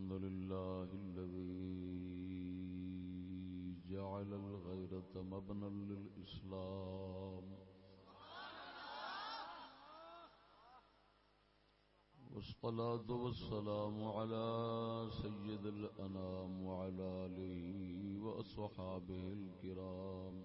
الحمد لله الذي جعل الغيرة مبنى للإسلام والصلاة والسلام على سيد الأنام وعلى آله وأصحابه الكرام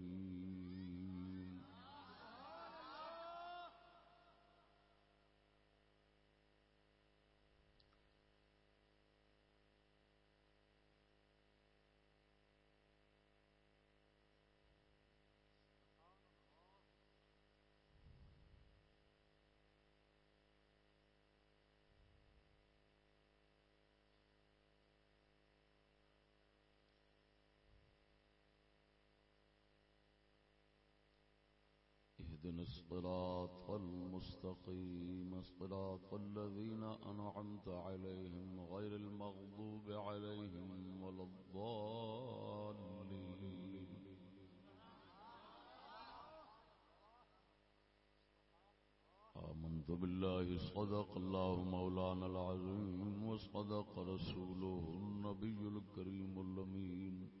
اهدنا الصراط المستقيم. صراط الذين أنعمت عليهم غير المغضوب عليهم ولا الضالين. آمنت بالله صدق الله مولانا العظيم وصدق رسوله النبي الكريم اللمين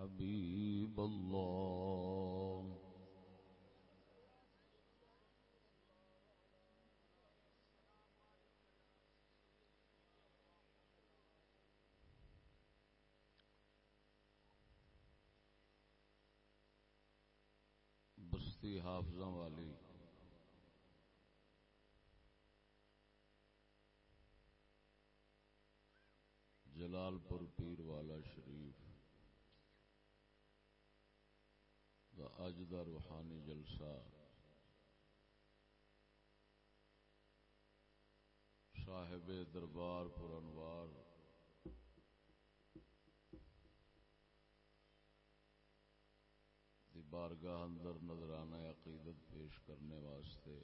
حبيب الله. بستی حافظوں والی. جلال پور پیر والا شریف. دا اج دا روحانی جلسہ صاحب دربار پورنوار دی بارگاہ اندر نظرانہ عقیدت پیش کرنے واسطے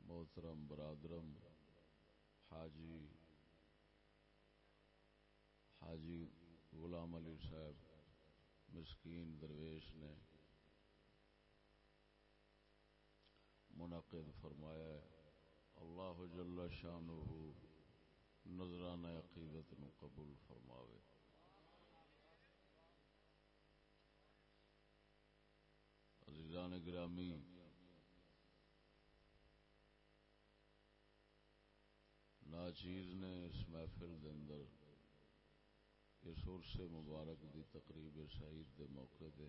محترم برادرم حاجی حاجی غلام علی صاحب مسکین درویش نے منعقد فرمایا ہے، اللہ جل شان نظرانہ عقیدت نو قبول فرماوے۔ عزیزان گرامی، ناچیز نے اس محفل دے اندر اس عرص مبارک دی تقریب شہید دے موقع دے۔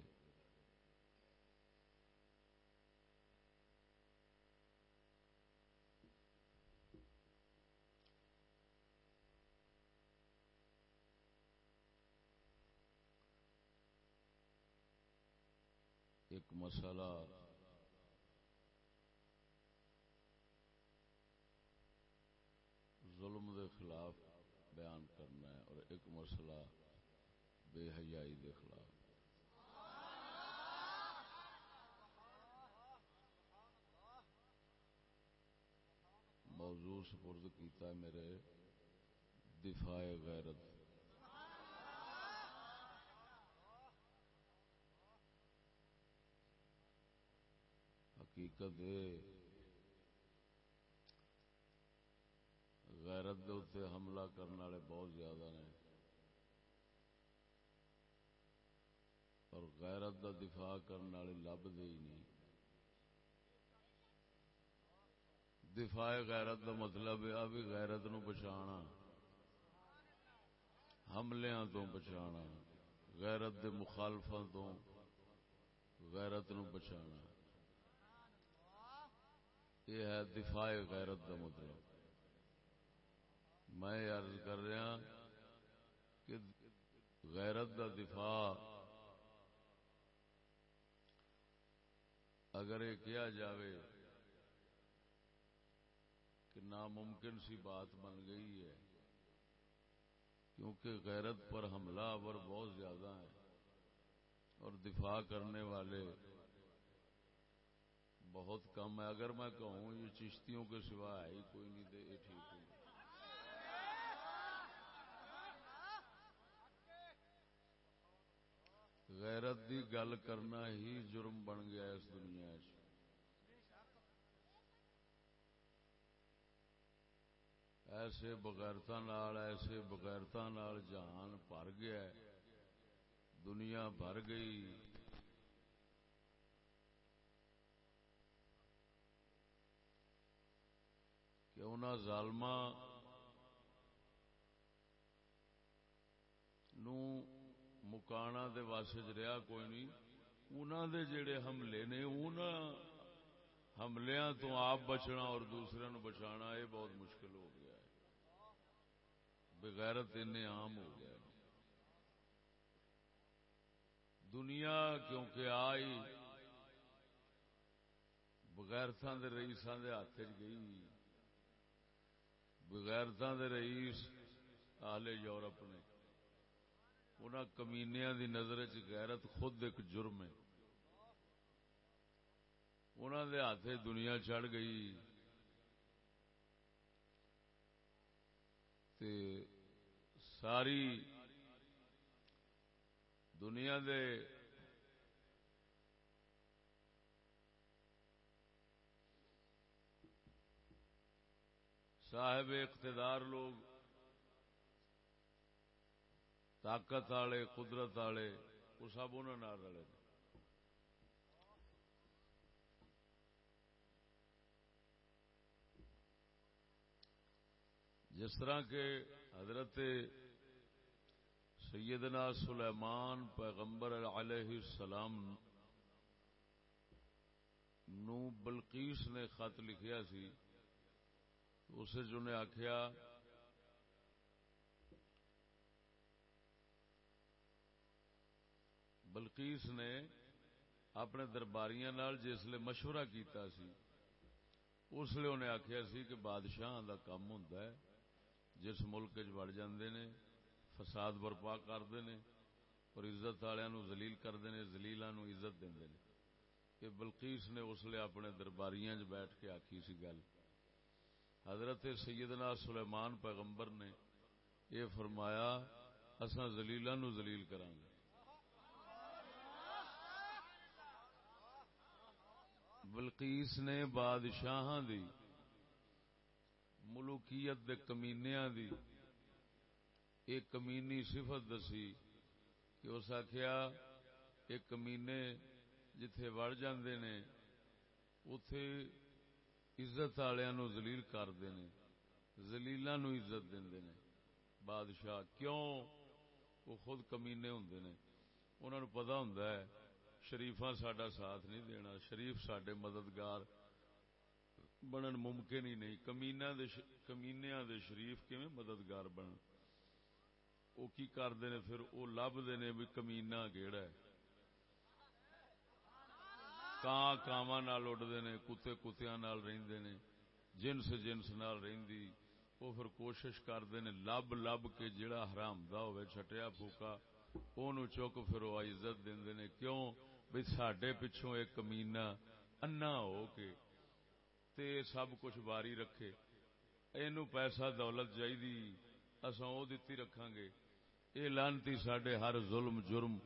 ایک مسئلہ ظلم دے خلاف بیان کرنا ہے اور ایک مسئلہ بے حیائی کے خلاف۔ موضوع سپرد کیتا ہے میرے دفاع غیرت۔ حقیقت غیرت دے اتنے حملہ کرنے والے بہت زیادہ نے۔ اور غیرت دا دفاع کرنے والے لب دے ہی نہیں۔ دفاع غیرت دا مطلب یہ بھی غیرت نو بچانا حملوں تو بچانا غیرت دے مخالفوں تو غیرت نو بچانا یہ ہے دفاع غیرت دا مطلب۔ میں عرض کر رہا کہ غیرت دا دفاع اگر یہ کیا جاوے کہ ناممکن سی بات بن گئی ہے، کیونکہ غیرت پر حملہ آور بہت زیادہ ہے اور دفاع کرنے والے بہت کم ہے اگر میں کہوں یہ چشتیوں کے سوا ہے ہی کوئی نہیں دے یہ ٹھیک نہیں غیرت دی گل کرنا ہی جرم بن گیا اس دنیا چ ایسے بغیرتا ایسے بغیرتا جہان بھر گیا دنیا بھر گئی۔ کہ ان ظالم مکانا دے واسے رہا کوئی نہیں۔ انہوں دے جڑے حملے نے انہوں حملیاں تو آپ بچنا اور دوسرے نو بچانا، یہ بہت مشکل ہو گیا ہے۔ بغیرت ان عام ہو گیا دنیا کیونکہ آئی بغیرتان دے رئیسان دے ہاتھ گئی۔ بغیرتان دے رئیس آلے یورپ نے۔ انہاں کمینیاں دی نظر چ غیرت خود ایک جرم ہے۔ انہوں دے ہاتھ دنیا چڑھ گئی۔ تے ساری دنیا دے صاحب اقتدار لوگ طاقت والے، قدرت والے، وہ سب انہوں نے رلے جس طرح کے حضرت سیدنا سلیمان پیغمبر علیہ السلام نو بلقیس نے خط لکھیا سی اسے جو نے آخیا بلقیس نے اپنے درباریاں نال جسے مشورہ کیتا سی، اس لیے انہیں آخیا سی کہ بادشاہ دا کام ہوتا ہے، جس ملک وڑ جاندے نے، فساد برپا کرتے ہیں اور عزت والوں زلیل کرتے ہیں زلیلوں عزت دے کہ بلقیس نے اس لیے اپنے درباریاں بیٹھ کے آخی سی گل۔ حضرت سیدنا سلیمان پیغمبر نے یہ فرمایا اصا زلیلوں نو زلیل کریں گے بلقیس نے بادشاہ دی، ملوکیت دے کمینیا دی، ایک کمینی صفت دسی کہ اس آخیا ایک کمینے جتھے وڑ جاندے نے اتے عزت والوں زلیل کرتے ہیں زلیلوں نو عزت دے بادشاہ کیوں؟ وہ خود کمینے ہوں نے۔ انہوں نے پتا ہوں شریفا سڈا ساتھ نہیں دینا۔ شریف سڈے مددگار بنن ممکن ہی نہیں۔ کمینا کمینیا دے شریف کیون مددگار بن وہ کی کرتے ہیں پھر؟ وہ لبتے ہیں بھی کمینا کہڑا ہے۔ کان کاواں اڈتے ہیں کتے کتیا رہندے نے، جنس جنس نال رہندی۔ وہ پھر کوشش کرتے ہیں لب لب کے جڑا حرام دا ہوئے چھٹیا پھوکا، اونوں چک پھر وہ عزت دیندے نے۔ کیوں؟ بھئی ساڈے پچھوں ایک کمینا انا ہو کے تے سب کچھ باری رکھے اینو پیسہ دولت چاہیے اصا وہ دتی رکھا گے یہ لانتی سڈے ہر ظلم جرم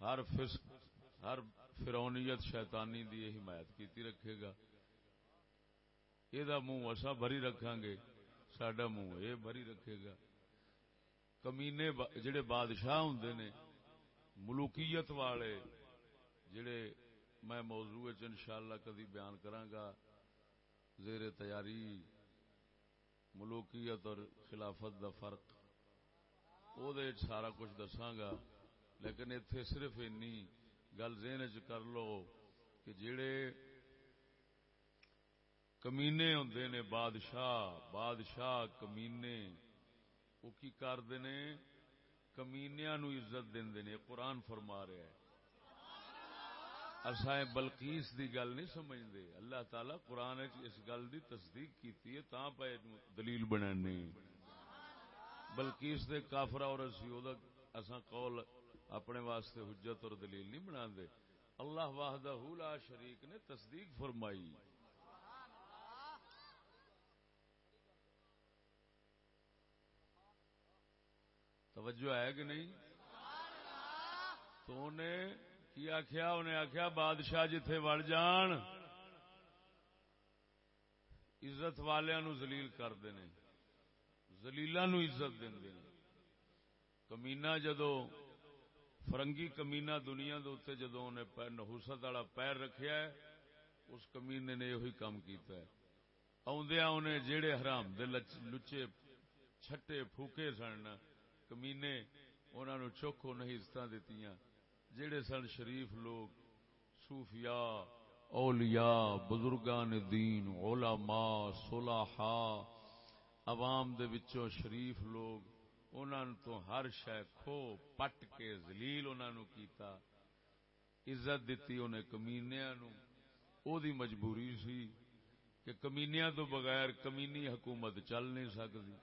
ہر فسق ہر فرونیت شیطانی دی حمایت کیتی رکھے گا یہ منہ اصا بری رکھا گے سڈا منہ یہ بری رکھے گا کمینے جڑے بادشاہ ہوں نے ملوکیت والے جڑے میں موضوع ان شاء اللہ کدی بیان کرانگا زیر تیاری، ملوکیت اور خلافت دا فرق وہ سارا کچھ دساگا لیکن اتے صرف اینی گل ذہن چ کر لو کہ جڑے کمینے ہوں نے، بادشاہ بادشاہ کمینے وہ کی کرتے کمینیا نو عزت دے قرآن فرما رہا ہے۔ اصا بلکیس دی گل نہیں سمجھتے اللہ تعالی قرآن اس گل دی تصدیق کی پہ دلیل بنا بلکیس دے کافرا اور اصا قول اپنے واسطے حجت اور دلیل نہیں بنا دے اللہ واہدہ لا شریک نے تصدیق فرمائی۔ توجہ ہے کہ نہیں؟ تو انہیں کی آخیا انہیں آخیا بادشاہ جتھے وڑ جان، عزت والوں زلیل کرتے ہیں زلیلا نو عزت دے کمینا جدو، فرنگی کمینا دنیا دے جدو انہیں نحوست والا پیر رکھیا ہے، اس کمینے نے یہ کام کیتا ہے۔ آدھا انہیں جہے حرام دے لچے، چھٹے، پھوکے سن کمینے انہوں چوکھو نہیں عزت دیتی جڑے سن شریف لوگ، صوفیاء، اولیاء، بزرگان دین، علماء صلحاء عوام دے وچوں شریف لوگ انہوں تو ہر شہ کھو پٹ کے زلیل انہوں کیتا۔ عزت دیتی انہیں کمینیا نو او دی مجبوری سی کہ کمینیا تو بغیر کمینی حکومت چل نہیں سکتی۔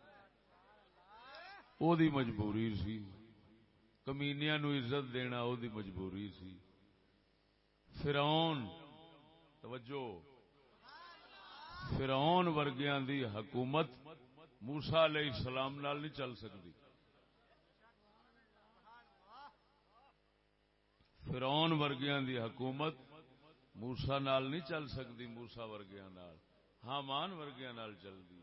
او دی مجبوری سی۔ کمینیا نو عزت دینا او دی مجبوری سی۔ فرعون، توجہ۔ فرعون ورگیاں دی حکومت موسا علیہ السلام نال نہیں چل سکتی۔ فرعون ورگیاں دی حکومت موسا نال نہیں چل سکتی موسا ورگیاں نال۔ حامان ورگیاں نال چلتی۔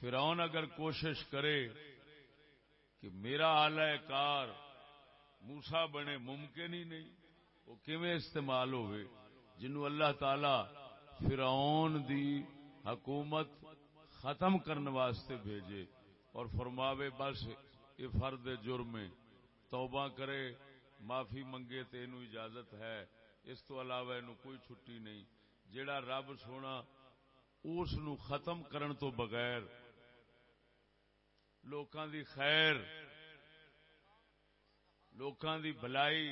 فرعون اگر کوشش کرے کہ میرا آلہ کار موسا بنے ممکن ہی نہیں، وہ کیویں استعمال ہوئے؟ جنو اللہ تعالی فرعون دی حکومت ختم کرنے واسطے بھیجے اور فرماوے، بس یہ فرد جرم توبہ کرے، معافی منگے تو یہ اجازت ہے، اس تو علاوہ یہ کوئی چھٹی نہیں۔ جیڑا رب سونا اس نو ختم کرن تو بغیر لوکاں دی خیر، لوکاں دی بلائی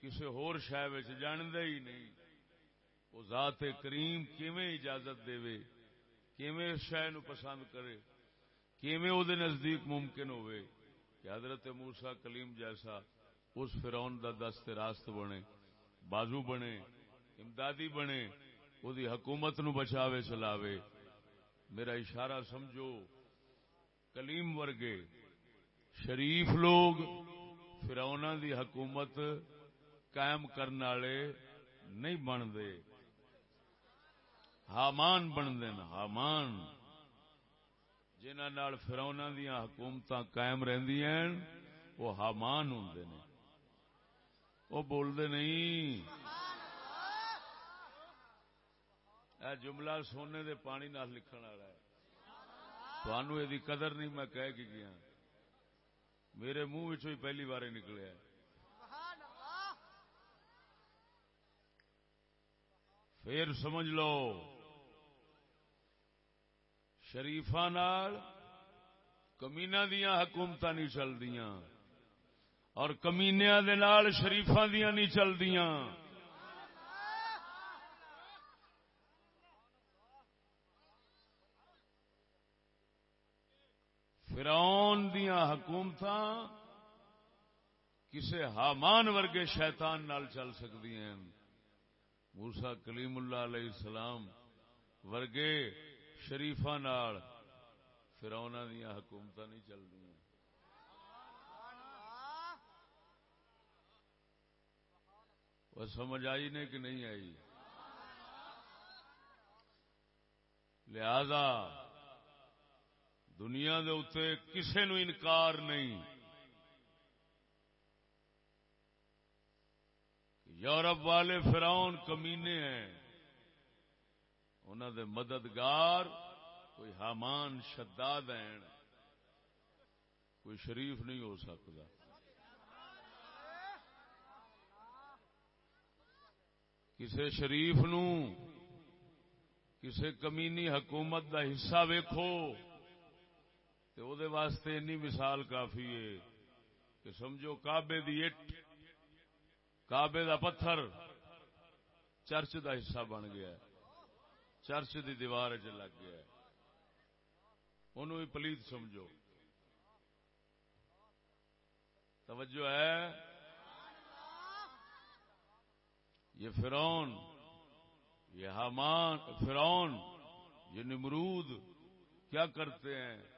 کسی ہور شہ جاندے ہی نہیں۔ وہ ذات کریم کیویں اجازت دے کیویں اس شہ نو پسند کرے، کیویں او دے نزدیک ممکن ہوئے کہ حضرت موسا کلیم جیسا اس فرون دا دست راست بنے، بازو بنے، امدادی بنے وہ حکومت نو بچاوے چلاوے۔ میرا اشارہ سمجھو کلیم ورگے شریف لوگ فرونا دی حکومت قائم کرنے والے نہیں بنتے۔ حامان بنتے حامان۔ جنہ فرونا دیا حکومت قائم رہی وہ حامان ہوں نے۔ وہ بولتے نہیں۔ جملہ سونے دے پانی نال لکھن والا ہے۔ تھانو یہ قدر نہیں میں کہہ کے گیا۔ میرے منہ ہی پہلی بار نکلیا پھر سمجھ لو شریفا کمینا دیا حکومت نہیں چلتی اور کمینیا شریفا دیا نہیں چلدیاں۔ فرون دیا حکومت کسی حامان ورگے شیطان نال چل سکتی ہیں۔ موسا کلیم اللہ علیہ السلام ورگے شریفا فرونا دیا حکومت نہیں چلتی وہ سمجھ آئی نے کہ نہیں آئی؟ لہذا دنیا دے اتنے کسے نو انکار نہیں۔ یورپ والے فراؤن کمینے ہیں۔ انہوں دے مددگار کوئی حامان شداد ہیں۔ کوئی شریف نہیں ہو سکتا۔ کسے شریف نو، کسے کمینی حکومت دا حصہ ویکھو۔ تو دے واسطے انی مثال کافی ہے کہ سمجھو کعبے دی اٹ، کعبے دا پتھر چرچ دا حصہ بن گیا ہے، چرچ دی دیوار چ لگ گیا ہے۔ انہوں بھی پلیت سمجھو۔ توجہ ہے؟ یہ فرون یہ حامان فرون یہ نمرود کیا کرتے ہیں؟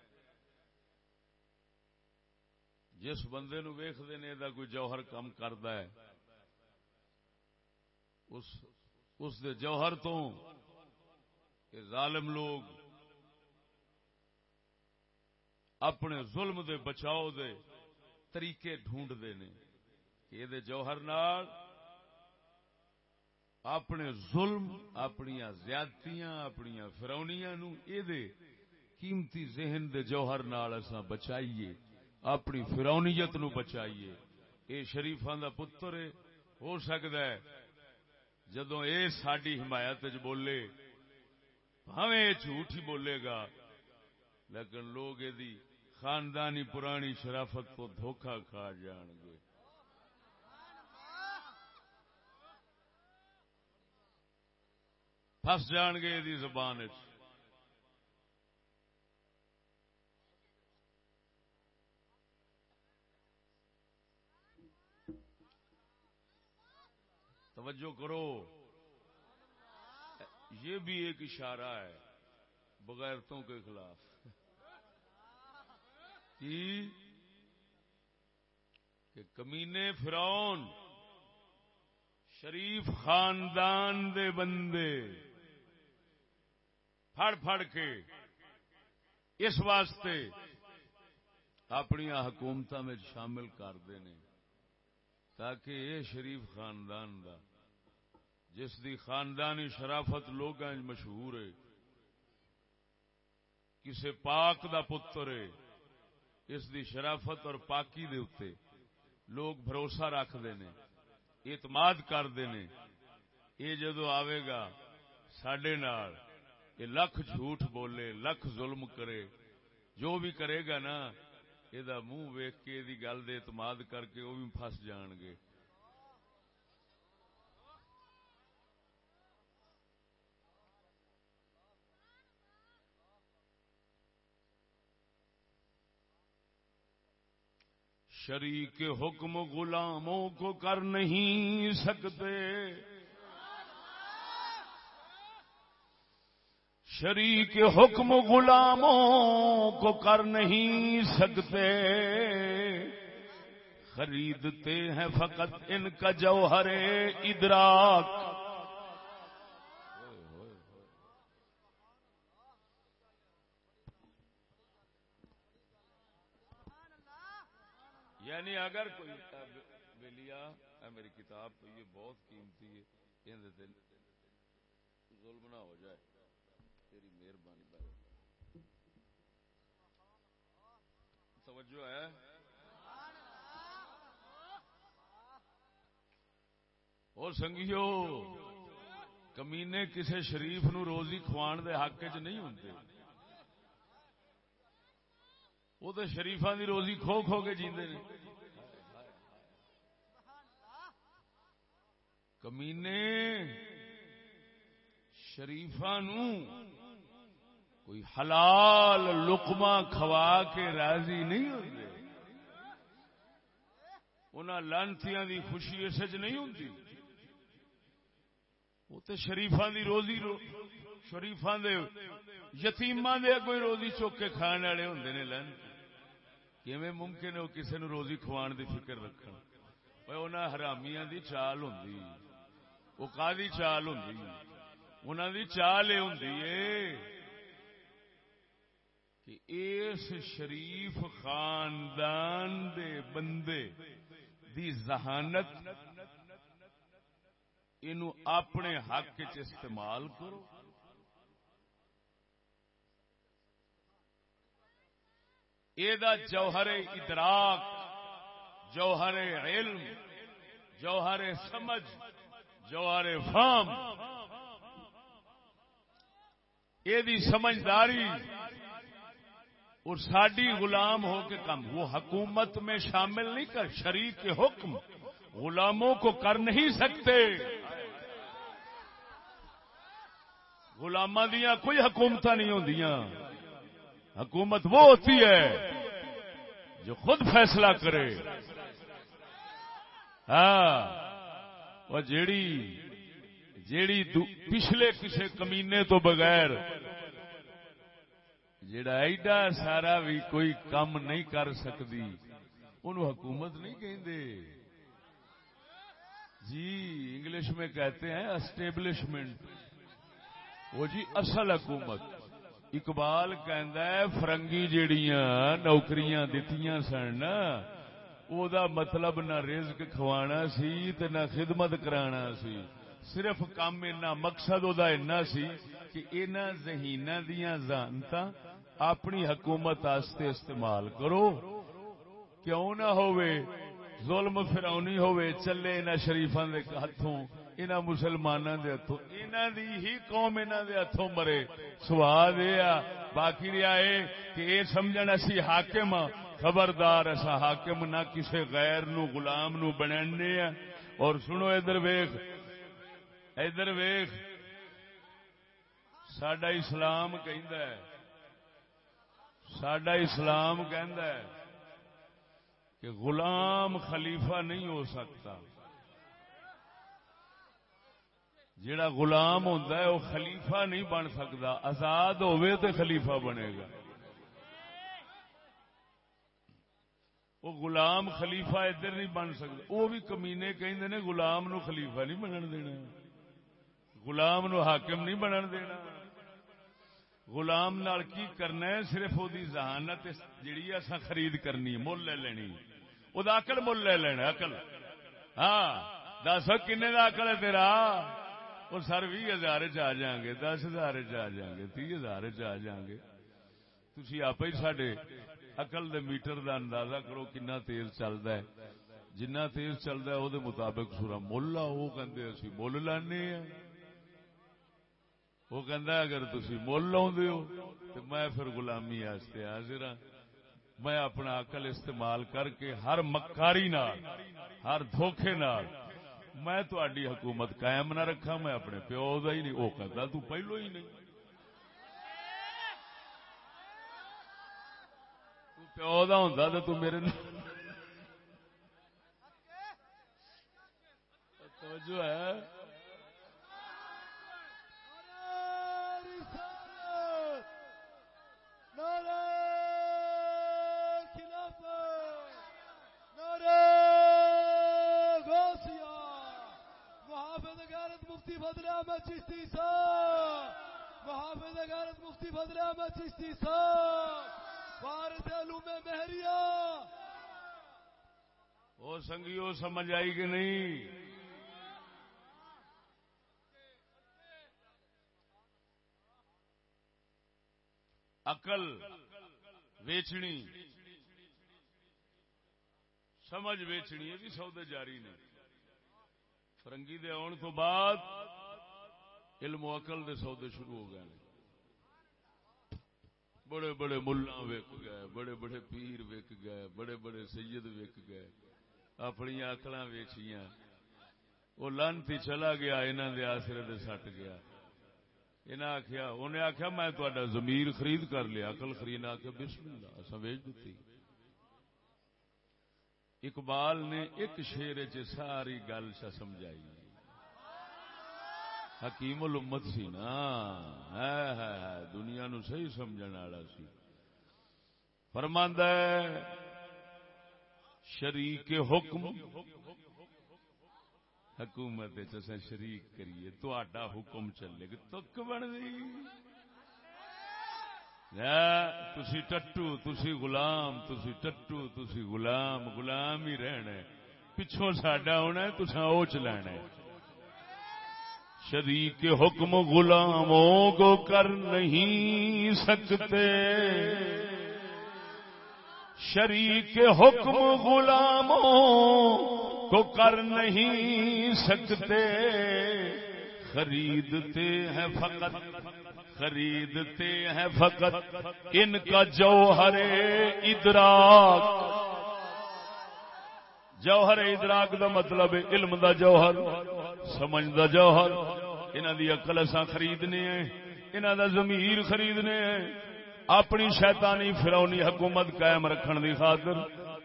جس بندے نو ویخ دینے دا کوئی جوہر کم کرتا ہے، اس اس دے جوہر تو کہ ظالم لوگ اپنے ظلم دے بچاؤ دے طریقے ڈھونڈ دے نے کہ یہ دے جوہر نال اپنے ظلم اپنی زیادتیاں اپنی فرونیاں نو اے دے قیمتی ذہن دے جوہر نال اساں بچائیے۔ اپنی فرونیت نو بچائیے۔ اے شریفاں دا پتر ہے ہو سکتا ہے جدو اے ساری حمایت بولے، بھاویں جھوٹ ہی بولے گا۔ لیکن لوگ یہ خاندانی پرانی شرافت کو دھوکا کھا جان گے۔ پس جان گے یہ زبان چ توجہ کرو۔ یہ بھی ایک اشارہ ہے، بغیرتوں کے خلاف۔ کہ کمینے فرون شریف خاندان دے بندے پھڑ پھڑ کے اس واسطے اپنی حکومت میں شامل کرتے ہیں تاکہ یہ شریف خاندان دا، جس دی خاندانی شرافت لوگ مشہور ہے، کسے پاک دا پتر ہے، اس دی شرافت اور پاکی دے اتے لوگ بھروسہ رکھتے ہیں اعتماد کرتے ہیں یہ جدو آئے گا سڈے یہ لکھ جھوٹ بولے، لکھ ظلم کرے، جو بھی کرے گا نا یہ منہ ویک کے یہ گل دے اعتماد کر کے وہ بھی فس جان گے شریک حکم غلاموں کو کر نہیں سکتے شریک حکم غلاموں کو کر نہیں سکتے۔ خریدتے ہیں فقط ان کا جوہر ادراک۔ یعنی اگر کوئی لیا میری کتاب تو یہ بہت قیمتی ہے ظلم نہ ہو جائے۔ تیری مہربانی بھائی. توجہ ہے؟ اور سنگیو، کمینے کسے شریف نو روزی کھوان دے حق چ نہیں ہوں وہ تو شریفا دی روزی کھو کھو کے جیندے نے. کمینے شریفا نو کوئی حلال لقمہ کھوا کے راضی نہیں ہوتے ان لانتیاں دی خوشی اس نہیں ہوتی وہ تو شریفا دی روزی رو شریفا دے یتیما دے کوئی روزی چوک کے کھان والے ہوں نے لانتی۔ کیویں ممکن ہے وہ کسی نو روزی کھوان دی فکر رکھن؟ انہاں حرامیاں دی چال ہوندی۔ وہ کادی چال ہوندی۔ انہاں دی چال یہ ہوندی ہے کہ اس شریف خاندان دے بندے دی ذہانت اینو اپنے حق چ استعمال کرو۔ یہ جوہر ادراک، جوہر علم، جوہر سمجھ، جوہر فام یہ سمجھداری اور ساڈی غلام ہو کے کم، وہ حکومت میں شامل نہیں کر شریک کے حکم، غلاموں کو کر نہیں سکتے۔ غلام دیا کوئی حکومت نہیں ہوں حکومت وہ ہوتی ہے جو خود فیصلہ کرے۔ ہاں وہ جیڑی جیڑی پچھلے کسی کمینے تو بغیر جڑا ایڈا سارا بھی کوئی کام نہیں کر سکتی ان حکومت نہیں کہ جی انگلش میں کہتے ہیں اسٹیبلشمنٹ وہ جی اصل حکومت۔ اقبال فرنگی جیڑیاں نوکریاں دتیاں سن، او دا مطلب نہ رزق کھوانا سی تے نہ خدمت کرانا سی۔ صرف کام اینا مقصد دا اینا سی کہ اینا ذہینہ دیاں زانتا اپنی حکومت آستے استعمال کرو۔ کیوں نہ ہوئے ظلم فرونی ہوئے چلے انہ شریفان دے ہتھوں انہ مسلمانوں دے ہتھوں انہ دی ہی قوم انہ دے ہتھوں مرے۔ سواد یہ باقی رہا ہے کہ اے سمجھن اسی حاکم خبردار ایسا حاکم نہ کسی غیر نو، غلام نو بننے ہیں اور سنو ادھر ویخ ادھر ویخ سڈا اسلام کہ سڈا اسلام کہ غلام خلیفہ نہیں ہو سکتا۔ جڑا غلام ہوتا ہے وہ خلیفہ نہیں بن سکتا آزاد ہوئے تو خلیفہ بنے گا۔ وہ غلام خلیفہ ادھر نہیں بن سکتا وہ بھی کمینے کہ غلام نو خلیفہ نہیں بنن دینا۔ غلام نو حاکم نہیں بنن دینا۔ غلام نال کی کرنا ہے؟ صرف وہ ذہانت جیڑی اصا خرید کرنی مل لے لینی وہ اکل مل لے لینا اکل ہاں دس کن اکل ہے تیرا؟ وہ سر بھی ہزار چ آ جائیں گے، دس ہزار چ آ جائیں گے تی ہزار چ آ جائیں گے۔ تھی آپ ہی سڈے اقل دے میٹر دا اندازہ کرو کنا تیز چلتا ہے۔ جنہ تیز چلتا ہے وہ مطابق سورا مل آ وہ کہ مل لانے ہیں۔ وہ کہندا اگر تسی مول لاؤندے ہو تے میں پھر غلامی واسطے حاضر ہاں۔ میں اپنا عقل استعمال کر کے ہر مکاری نال، ہر دھوکے نال میں تہاڈی حکومت قائم نہ رکھا میں اپنے پیو دا ہی نہیں۔ او کہندا تو پہلو ہی نہیں۔ تو پیو دا ہوندا تے تو میرے توجہ ہے۔ مفتی فضل احمد چشتی صاحب، محافظ غیرت مفتی فضل احمد چشتی صاحب، وارث علوم مہریا۔ وہ سنگیو، سمجھ آئی کہ نہیں؟ عقل ویچنی، سمجھ ویچنی، یہ بھی سودے جاری نے فرنگی دے آن تو بعد علم و عقل دے سودے شروع ہو گئے بڑے بڑے ملا وک گئے، بڑے بڑے پیر وک گئے، بڑے بڑے سید وک گئے۔ اپنی اکل ویچیاں وہ لانتی چلا گیا انہوں دے آسرے دے سٹ گیا۔ انہیں آخیا انہیں آخیا میں تا خرید کر لیا اقل خرید آخیا بسم اللہ اصا ویچ دیتی اقبال نے ایک شیر چ ساری گل چ سمجھائی۔ حکیم الامت سی نا۔ ہے ہے دنیا نو صحیح سمجھنے والا سی۔ فرماند شریک حکم۔ حکومت شریک کریے تو حکم چلے گا، تک بن گئی تسی ٹٹو تسی غلام تسی ٹٹو تسی غلام غلام ہی رہنا پچھوں ساڈا ہونا تسا او چلانا شریک حکم غلاموں کو کر نہیں سکتے شریک حکم غلاموں کو کر نہیں سکتے خریدتے ہیں فقط خریدتے ہیں فقط ان کا جوہر ادراک۔ جوہر ادراک دا مطلب علم دا جوہر، سمجھ دا جوہر۔ انہوں دی اقل اصا خریدنے ہیں انہوں دا ضمیر خریدنے ہیں۔ اپنی شیطانی فرونی حکومت قائم رکھن دی خاطر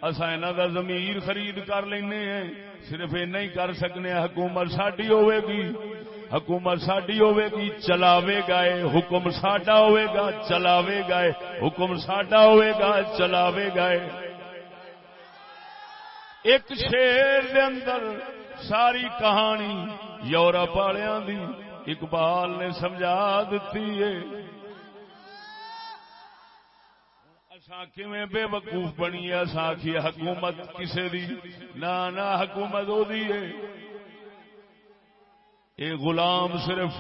اصا انہوں دا ضمیر خرید کر لینے ہیں۔ صرف اینا ہی کر سکنے حکومت ساڈی ہوے گی۔ حکومت ساڈی ہوے گی، چلاوے گائے حکم ساڈا ہوے گا، چلاوے گائے حکم ساڈا ہوے گا، چلاوے گائے ایک شیر دے اندر ساری کہانی یورپ والوں دی، اقبال نے سمجھا دیتی ہے بے وقوف بنی ہے آخی حکومت کسی دی؟ نہ حکومت وہ اے غلام صرف،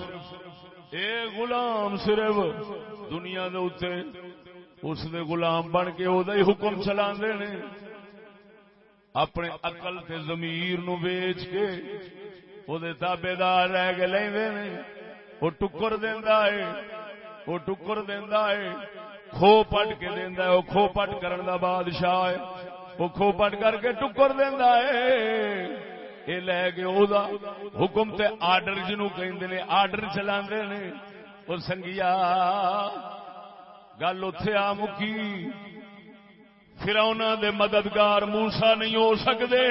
اے غلام صرف دنیا دے اتنے اس دے غلام بن کے وہ حکم چلا نے۔ اپنے اقل تے زمیر نو ویچ کے وہ تابے دار رہ کے لے وہ ٹکر دینا ہے وہ ٹکر دینا ہے کھو پٹ کے دینا ہے وہ کھو پٹ کرن دا بادشاہ ہے وہ کھو پٹ کر کے ٹکر دینا ہے یہ لے کے او حکم تے آرڈر جنو کہ آرڈر چلا وہ سنگیا، گل اتے آ مکی۔ فرونا دے مددگار موسا نہیں ہو سکتے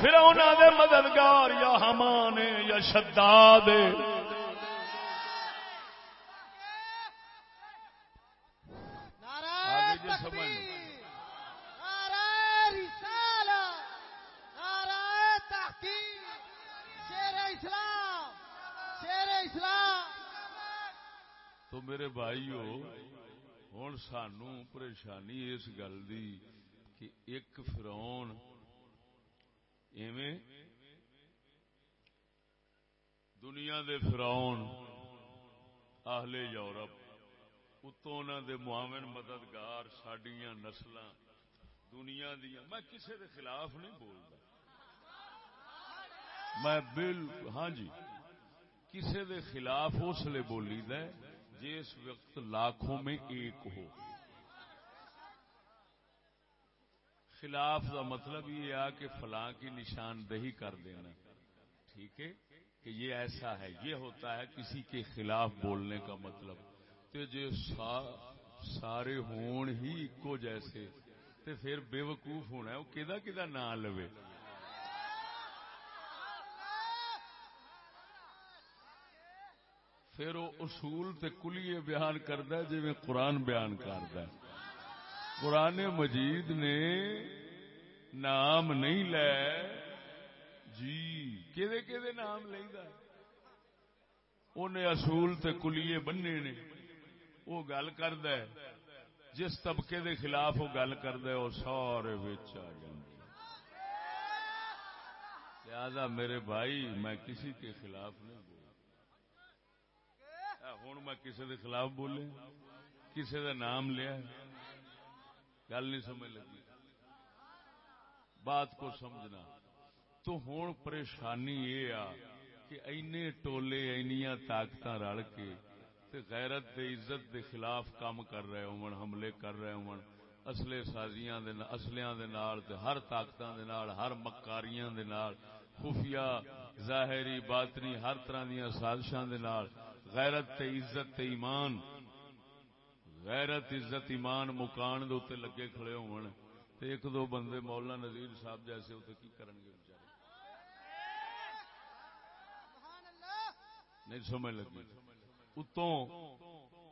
فرونا دے مددگار یا ہمانے یا شداد۔ تو میرے بھائیو ہوں سانو پریشانی اس گل دی کہ ایک فرون ایویں دنیا دے فرون آہلے یورپ اتوں دے معاون مددگار سڈیا نسل دنیا دیا، میں کسی دے خلاف نہیں بولتا میں بالکل ہاں جی کسی دے خلاف اس لیے بولی د جس وقت لاکھوں میں ایک ہو۔ خلاف کا مطلب یہ ہے کہ فلاں کی نشاندہی کر دینا۔ ٹھیک ہے؟ کہ یہ ایسا ہے، یہ ہوتا ہے کسی کے خلاف بولنے کا مطلب۔ تو جو سارے ہون ہی ایکو جیسے تو پھر بے وقوف ہونا ہے، وہ کدا کدا نہ لو پھر وہ اصول تے کلیے بیان کرتا ہے جی قرآن بیان کرتا ہے۔ قرآن مجید نے نام نہیں لے۔ جی کہ کہ نام لے انہیں اصول تے کلیے بننے نے۔ وہ گل کرد جس طبقے دے خلاف وہ گل کرد وہ سارے بچ آ لہذا میرے بھائی، میں کسی کے خلاف نہیں بول ہوں میں کسی کے خلاف بولے کسی کا نام لیا گل نہیں سمجھ لگی بات کو سمجھنا تو ہوں پریشانی یہ آ کہ اینے ٹولے اینیا طاقت رل کے تے غیرت دے عزت دے خلاف کام کر رہے ہون حملے کر رہے ہون اصلے سازیاں دے اصلیاں دے نال تے ہر طاقتاں دے نال ہر مکاریاں دے نال خفیہ ظاہری باطنی ہر طرح دیاں سازشاں دے نال غیرت تے عزت تے ایمان. غیرت، عزت، ایمان مکان دے اتنے لگے کھڑے ہون. تے ایک دو بندے مولا نظیر صاحب جیسے اتنے کی کرن گے نہیں سمجھ لگی. اتوں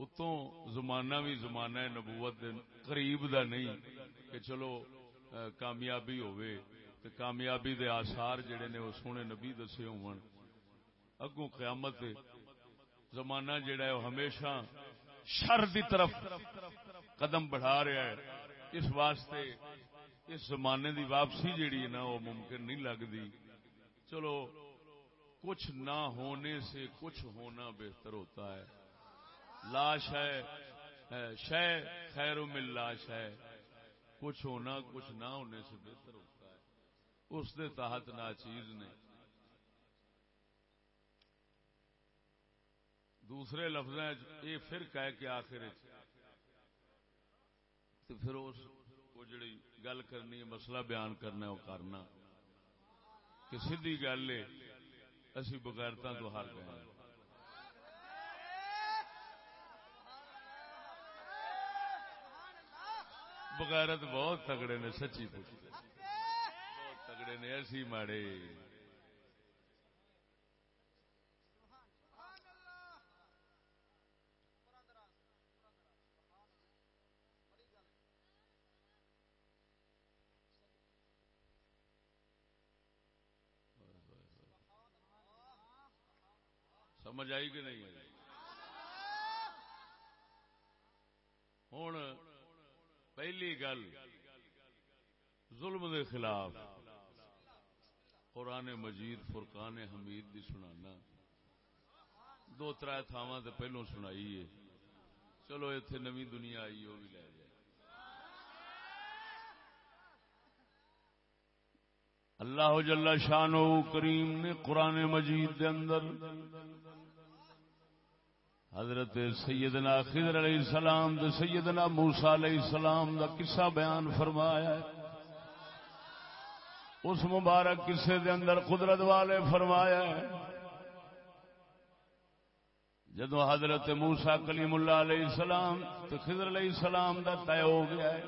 اتوں زمانہ بھی زمانہ ہے، نبوت دے قریب دا نہیں کہ چلو کامیابی ہوئے. تے کامیابی دے آثار جڑے نے وہ سونے نبی دسے ہون. اگوں قیامت زمانہ جڑا ہے وہ ہمیشہ شر دی طرف قدم بڑھا رہا ہے۔ اس واسطے اس زمانے دی واپسی جیڑی ہے نا وہ ممکن نہیں لگتی۔ چلو، کچھ نہ ہونے سے کچھ ہونا بہتر ہوتا ہے۔ لاش ہے شہ خیر مل لاش ہے کچھ ہونا، کچھ نہ ہونے سے بہتر ہوتا ہے۔ اس دے تحت ناچیز نے۔ دوسرے لفظ یہ پھر کہہ کے آخر پھر اس وہ جڑی گل کرنی ہے، مسئلہ بیان کرنا وہ کرنا۔ کہ سیدھی گل ہے، اسی بغیرتا تو ہر گئے ہیں بغیرت بہت تگڑے نے، سچی بہت تگڑے نے ایسی ماڑے۔ سمجھ آئی کہ نہیں آئی؟ ہوں پہلی گل، ظلم دے خلاف قرآن مجید، فرقان حمید دی سنانا۔ دو تر تھاواں پہلو سنائی ہے۔ چلو اتنے نوی دنیا آئی، وہ بھی لے جائے۔ اللہ جل شان کریم نے قرآن مجید دے اندر حضرت سیدنا خضر علیہ السلام دے سیدنا موسا علیہ السلام دا قصہ بیان فرمایا ہے۔ اس مبارک قصے دے اندر قدرت والے فرمایا ہے۔ جدو حضرت موسا کلیم اللہ علیہ السلام تو خضر علیہ السلام دا طے ہو گیا ہے۔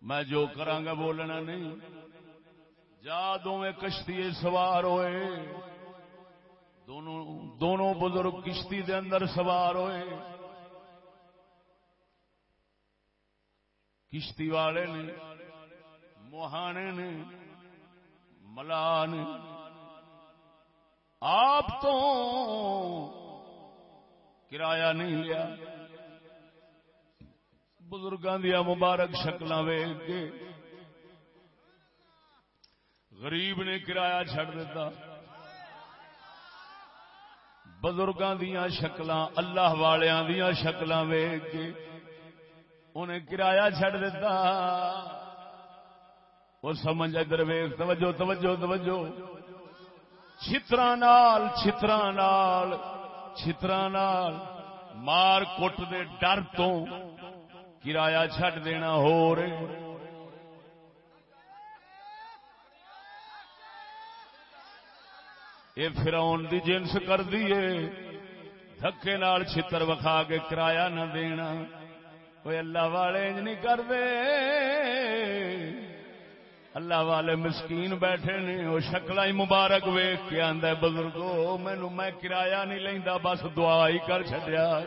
میں جو کرانگا بولنا نہیں۔ جا دونوں کشتی سوار ہوئے۔ دونوں دونوں بزرگ کشتی دے اندر سوار ہوئے۔ کشتی والے نے موہانے نے ملا نے، آپ تو کرایہ نہیں لیا۔ بزرگوں دیا مبارک شکل ویگ کے غریب نے کرایہ چھڑ دیتا۔ بزرگوں دیا شکل اللہ والوں دیا شکل ویگ کے انہیں کرایہ چڈ دتا۔ وہ سمجھ ادھر ویگ، توجہ توجہ توجہ۔ چترا نال چترا نال چترا نال۔ مار کٹ دے ڈر تو کرایہ چھڈ دینا ہو رہے۔ یہ فراؤن دی جنس کر دیے دھکے نال چھتر وکھا کے کرایہ نہ دینا۔ کوئی اللہ والے انج نہیں کرتے۔ اللہ والے مسکین بیٹھے نے وہ شکل ہی مبارک ویخ کے آدھا بزرگو مینو میں کرایہ نہیں لینا بس دعا ہی کر چڈیا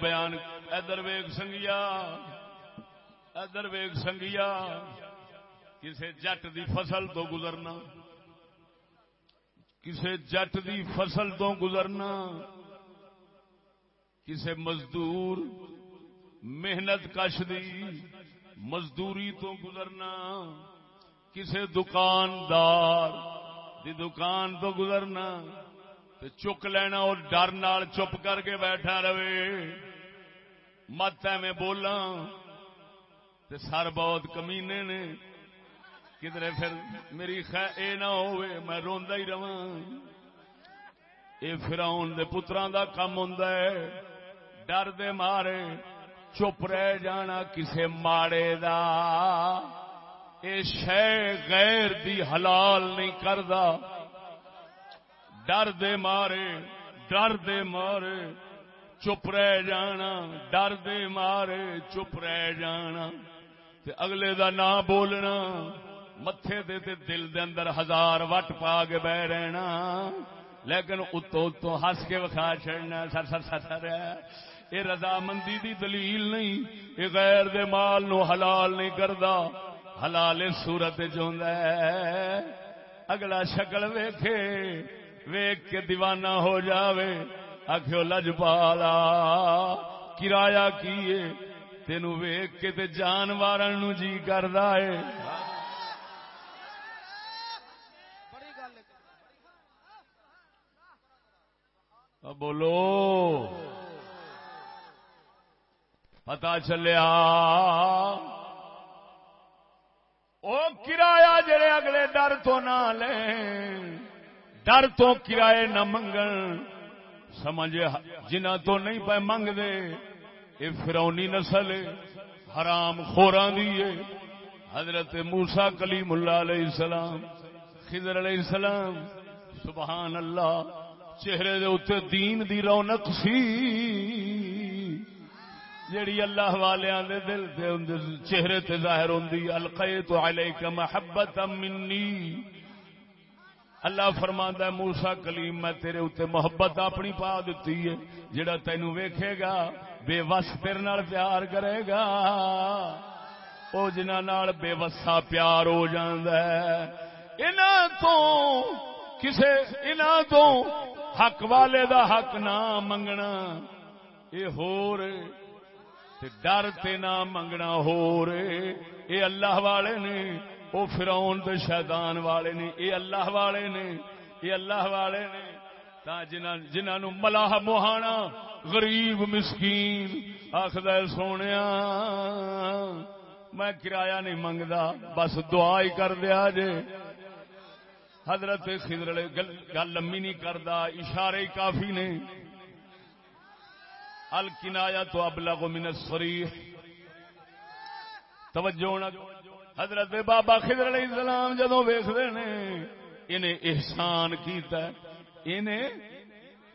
بیان ادر ویگ سنگیا ادر ویگ سنگیا، کسے جٹ دی فصل تو گزرنا، کسے جٹ دی فصل تو گزرنا، کسے مزدور محنت کش دی مزدوری تو گزرنا، کسے دکاندار دی دکان تو گزرنا چک لینا اور ڈر نال چپ کر کے بیٹھا رہے۔ مت میں بولا سر بہت کمینے نے۔ کدھر پھر میری خیر اے نہ ہوئے، میں روندا ہی رہا یہ فراؤن دے پترا دا کم ہوں ڈر دے مارے، چپ رہ جانا کسے ماڑے دا۔ اے شے غیر دی حلال نہیں کردا۔ ڈر دے مارے، ڈر دے مارے۔ چپ رہ جانا، ڈر دے مارے، چپ رہ جانا۔ تے اگلے دا نہ بولنا، متھے دے تے دل دے اندر ہزار وٹ پا کے بہ رہنا۔ لیکن اتو اتو ہس کے وکھا چڑنا سر سر سر سر۔ یہ رضامندی دی دلیل نہیں یہ غیر دے مال نو حلال نہیں کردا۔ حلال صورت چوندا ہے۔ اگلا شکل ویکھے، ویکھ کے دیوانہ ہو جاوے۔ آخو لجپالا کرایہ کیے تینو ویک کے تے جانور جی کردا ہے۔ بولو۔ پتا چلیا۔ او کرایہ جڑے اگلے ڈر تو نہ لیں ڈر تو کرائے نہ منگن۔ سمجھے جنہ تو نہیں پہ منگ دے یہ فرونی نسل حرام خوران دیے حضرت موسا کلیم اللہ علیہ السلام، خضر علیہ السلام، سبحان اللہ، چہرے دے اتنے دین دی رونق سی۔ جیڑی اللہ والیاں دے دل دے چہرے تے ظاہر ہوندی، القیت علیک محبت منی۔ اللہ فرماندا ہے، موسی کلیم، میں تیرے اتنے محبت اپنی پا دیتی ہے، جڑا تینوں ویکھے گا، بے وس تیرے نال پیار کرے گا۔ او جنہاں نال بے وسا پیار ہو جاندا ہے، انہاں تو کسے، انہاں تو حق والے دا حق نہ منگنا یہ ہو رہے ڈر تے نہ منگنا ہو رہے اے اللہ والے نے وہ فراؤن دے شیطان والے نے، اے اللہ والے نے، اے اللہ والے نے۔ تا جنہاں نو ملاح موہانا غریب مسکین آخد سونے میں کرایہ نہیں منگتا بس دعا ہی کر دیا جے۔ حضرت خضر گل لمبی نہیں کرتا اشارے کافی نے۔ الکنایا تو ابلغ من الصریح۔ توجہ حضرت بابا خضر علیہ السلام جدو ویختے نے، انہیں احسان کیتا ہے۔ انہیں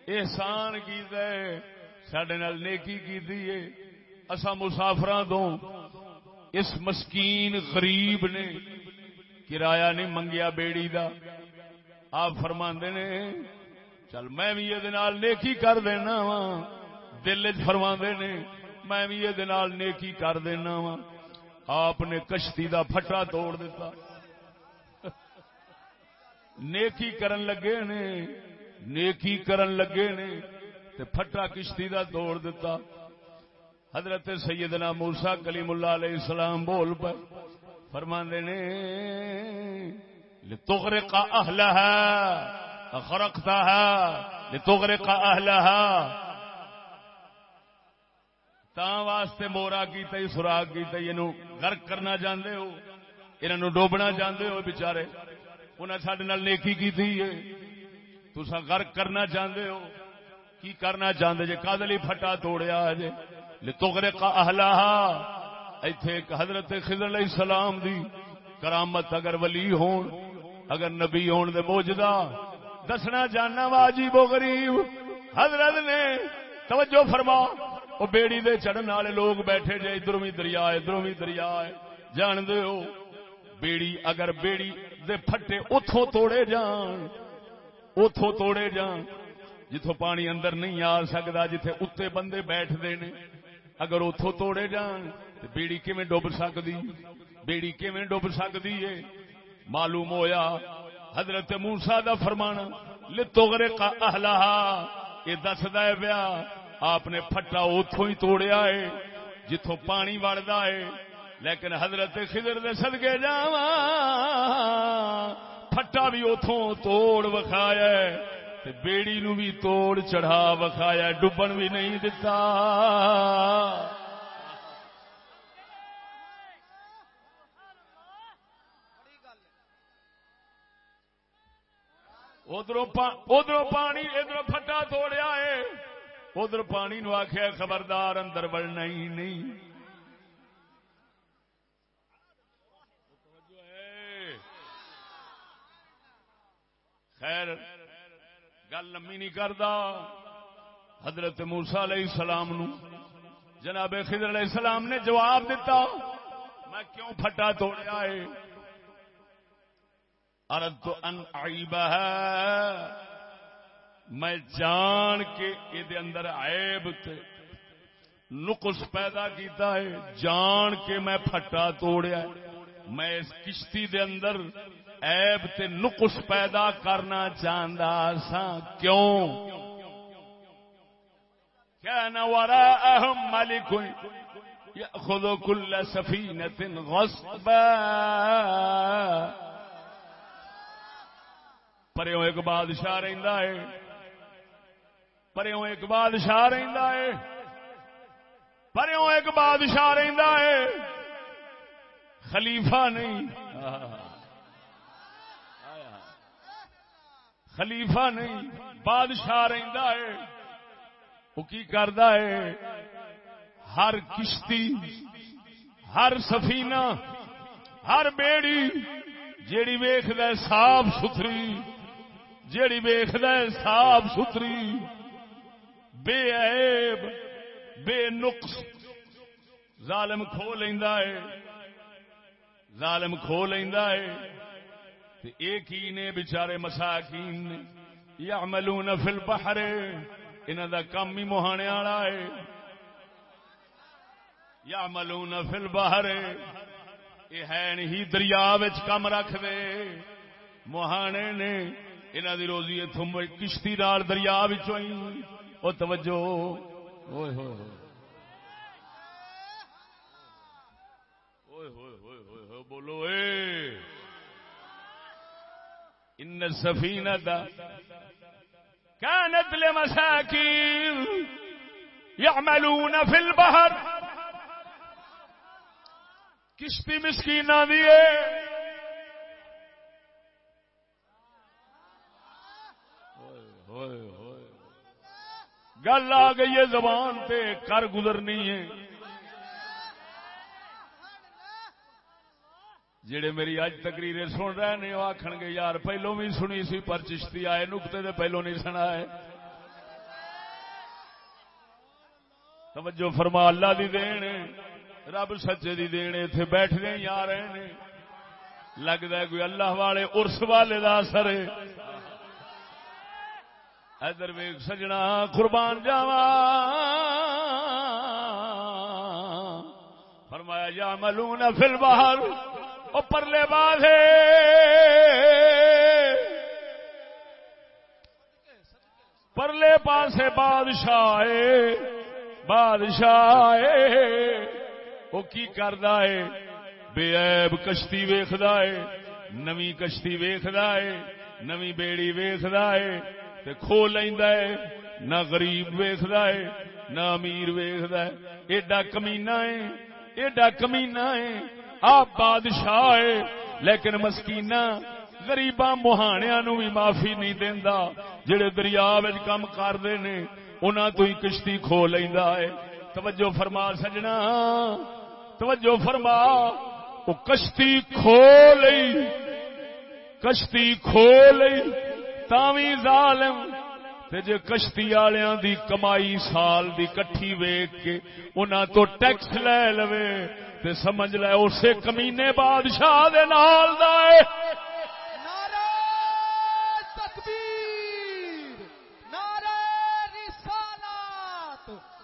احسان کیتا ہے۔ سڈے نال نیکی کی دیئے اسا مسافران دو اس مسکین غریب نے کرایہ نہیں منگیا بیڑی دا۔ آپ فرما نے، چل میں بھی یہ نیکی کر دینا وا دل فرما نے، میں بھی یہ نیکی کر دینا وا آپ نے کشتی دا پھٹا توڑ دیتا۔ نیکی کرن لگے نے، نیکی کرن لگے نے، تے پھٹا کشتی دا توڑ دیتا۔ حضرت سیدنا موسا کلیم اللہ علیہ السلام بول پہ فرما نے، لتغرق اهلها خرقتها لتغرق اهلها تا واسطے مورا کیتا ہی سراغ کیتا ہی انہوں غرق کرنا جاندے ہو انہوں ڈوبنا جاندے ہو بیچارے۔ انہیں ساڑھے نال نیکی کی تھی ہے۔ تو سا غرق کرنا جاندے ہو۔ کی کرنا جاندے جے؟ قادلی پھٹا توڑیا جے؟ لتغرق اهلها ایتھے ایک حضرت خضر علیہ السلام دی کرامت اگر ولی ہون، اگر نبی ہون دے موجدہ، دسنا جاننا واجب و غریب۔ حضرت نے توجہ فرما۔ وہ بیڑی دے چڑھن والے لوگ بیٹھے جے ادھر بھی دریا ادھر بھی دریا جان دے ہو بیڑی اگر بیڑی دے پھٹے اتوں توڑے جان اتوں توڑے جان جتوں پانی اندر نہیں آ سکتا جتھے اتنے بندے بیٹھتے نے اگر اتوں توڑے جان تو بیڑی کیون ڈب سکتی بیڑی کیون ڈب سکتی ہے معلوم ہویا حضرت موسا دا فرمانا لتوغرے کا اہلا یہ دسدا ہے پیا آپ نے پھٹا اتوں ہی توڑیا ہے جتوں پانی وڑتا ہے۔ لیکن حضرت خضر دے صدقے جا پھٹا بھی اتوں توڑ وکھایا بیڑی نو بھی توڑ چڑھا وکھایا ڈبن بھی نہیں دتا۔ ادھر پانی ادھر پھٹا توڑیا ہے۔ ادھر پانی نو آخیا خبردار اندر بڑھنا ہی نہیں۔ خیر، گل لمبی نہیں کرتا حضرت موسا علیہ السلام نو جناب خضر علیہ السلام نے جواب دیتا میں کیوں پھٹا توڑیا ہے؟ اردت ان عیبها میں جان کے یہ اندر عیب تے نقص پیدا کیتا ہے، جان کے میں پھٹا توڑیا ہے۔ میں اس کشتی دے اندر عیب تے نقص پیدا کرنا چاہتا سا کیوں؟ کیا نورا اہم مالک خود کل سفینت غصبا۔ پریوں ایک بادشاہ رہندا ہے۔ پریوں ایک بادشاہ رہندا ہے۔ پریوں ایک بادشاہ رہندا ہے۔ خلیفہ نہیں۔ خلیفہ نہیں۔ بادشاہ رہندا ہے۔ وہ کی کردا ہے؟ ہر کشتی، ہر سفینہ، ہر بیڑی جیڑی ویخد صاف ستھری، جیڑی ویخد صاف ستھری۔ بے عیب، بے نقص، ظالم کھو لینا ہے۔ ظالم کھو لینا ہے۔ ایک ہی نے بچارے مساکین یا ملون فل بہرے انہوں کا کم ہی مہانے والا ہے۔ یا ملون فل باہر یہ ہے نہیں دریا کم رکھ دے۔ مہانے نے انہوں دی روزی اتوں کشتی نال دریا وہ توجہ۔ ہوئے ہوئے۔ ہوئے بولو اے۔ ان سفینہ دا كانت لمساكين يعملون في البحر۔ کشتی مسکین دیے گل آ گئی ہے زبان تے، کر گزرنی ہے۔ جڑے میری اج تقریر سن رہے نے، وہ آخن گے، یار، پہلو بھی سنی سی، پر چشتی آئے، نقطے دے پہلو نہیں سنا ہے۔ توجہ فرما، اللہ دی دین رب سچے دی دین اتنے بیٹھنے ہی آ رہے ہیں لگتا ہے کوئی اللہ والے ارس والے دا اثر ہے۔ ادھر ویگ سجنا، قربان جاوا فرمایا، یا ملون فل باہر پرلے باد پرلے پاسے بادشاہ بادشاہ وہ کی کردا ہے؟ بے عیب کشتی ویخدا ہے، نوی کشتی ویخدا ہے، نوی بیڑی ویخدا ہے۔ تے کھو لیندا ہے، نہ غریب ویخدا ہے، نہ امیر ویخدا ہے۔ ایڈا کمینا ہے، ایڈا کمینا ہے۔ آپ بادشاہ ہے، لیکن مسکینا گریباں مہانیا نو بھی معافی نہیں دینا جڑے دریا کام کرتے نے انہوں تو ہی کشتی کھو لینا ہے۔ توجہ فرما سجنا، توجہ فرما۔ وہ کشتی کھو لئی، کشتی کھو لئی۔ تاوی ظالم تے جے کشتی والوں دی کمائی سال دی کٹھی ویگ کے انہوں تو ٹیکس لے لوے تے سمجھ لے اسے کمینے بادشاہ دے نال دا ہے۔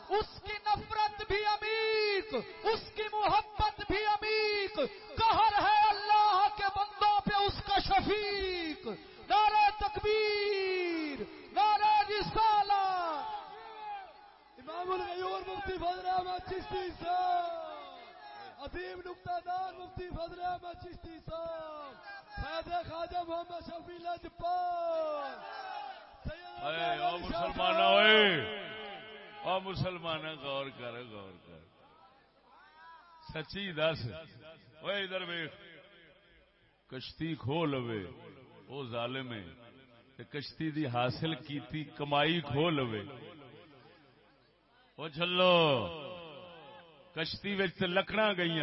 اس کی نفرت بھی عمیق، اس کی محبت بھی عمیق قہر ہے اللہ کے بندوں پہ اس کا شفیق نعرہ تکبیر نعرہ رسالات الغیور مفتی فضل احمد چشتی صاحب۔ عظیم نقطہ دار مفتی فضل احمد چشتی صاحب۔ فیض خواجہ محمد شفیع لجپال۔ مسلمان او مسلمان غور کر غور کر سچی دس۔ ادھر کشتی کھو لوے وہ ظالم ہے۔ کشتی دی حاصل کیتی کمائی کھو لوے وہ چلو کشتی لکڑا گئی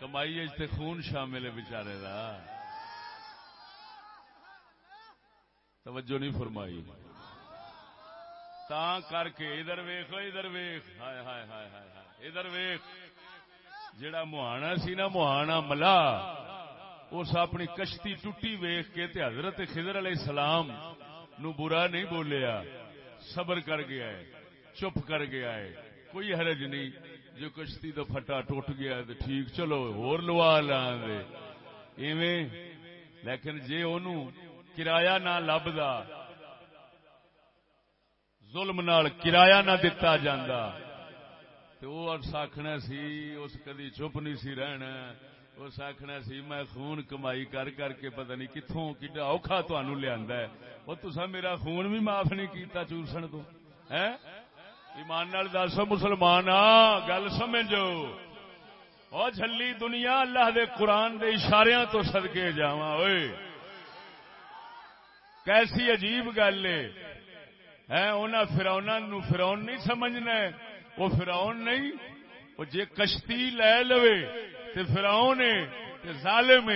کمائی تے خون شامل ہے بچارے کا توجہ نہیں فرمائی۔ تا کر کے ادھر ویخ ادھر ویخ ہائے ہائے ہائے ہائے ادھر ویخ جڑا مہانا سی نا، مہانا ملا، اس اپنی کشتی ٹوٹی ویخ کے تے حضرت خضر علیہ السلام نو برا نہیں بولیا۔ صبر کر گیا ہے، چپ کر گیا ہے۔ کوئی حرج نہیں، جو کشتی دا پھٹا ٹوٹ گیا ہے تو ٹھیک، چلو ہور لوا لان دے۔ ایویں، لیکن جے اونوں کرایہ نہ لبدا، ظلم نال کرایہ نہ دتا جاندا تے او اس آکھنا سی، اس کدی چپ نہیں سی رہنا۔ اس آخنا سی، میں خون کمائی کر کر کے پتہ نہیں کتوں کڈا اوکھا تہن لیا ہے۔ وہ تسا میرا خون بھی معاف نہیں کیتا چورسن تو۔ ہے ایمان نال دسو مسلمان ہاں، گل سمجھو۔ او جھلی دنیا اللہ دے قرآن دے اشاریاں تو صدقے جاواں، اوئے۔ کیسی عجیب گل ہے۔ انہاں فرعوناں نو فرعون نہیں سمجھنا وہ فرعون نہیں، وہ جے کشتی لے لوے تے فراؤن تے ظالم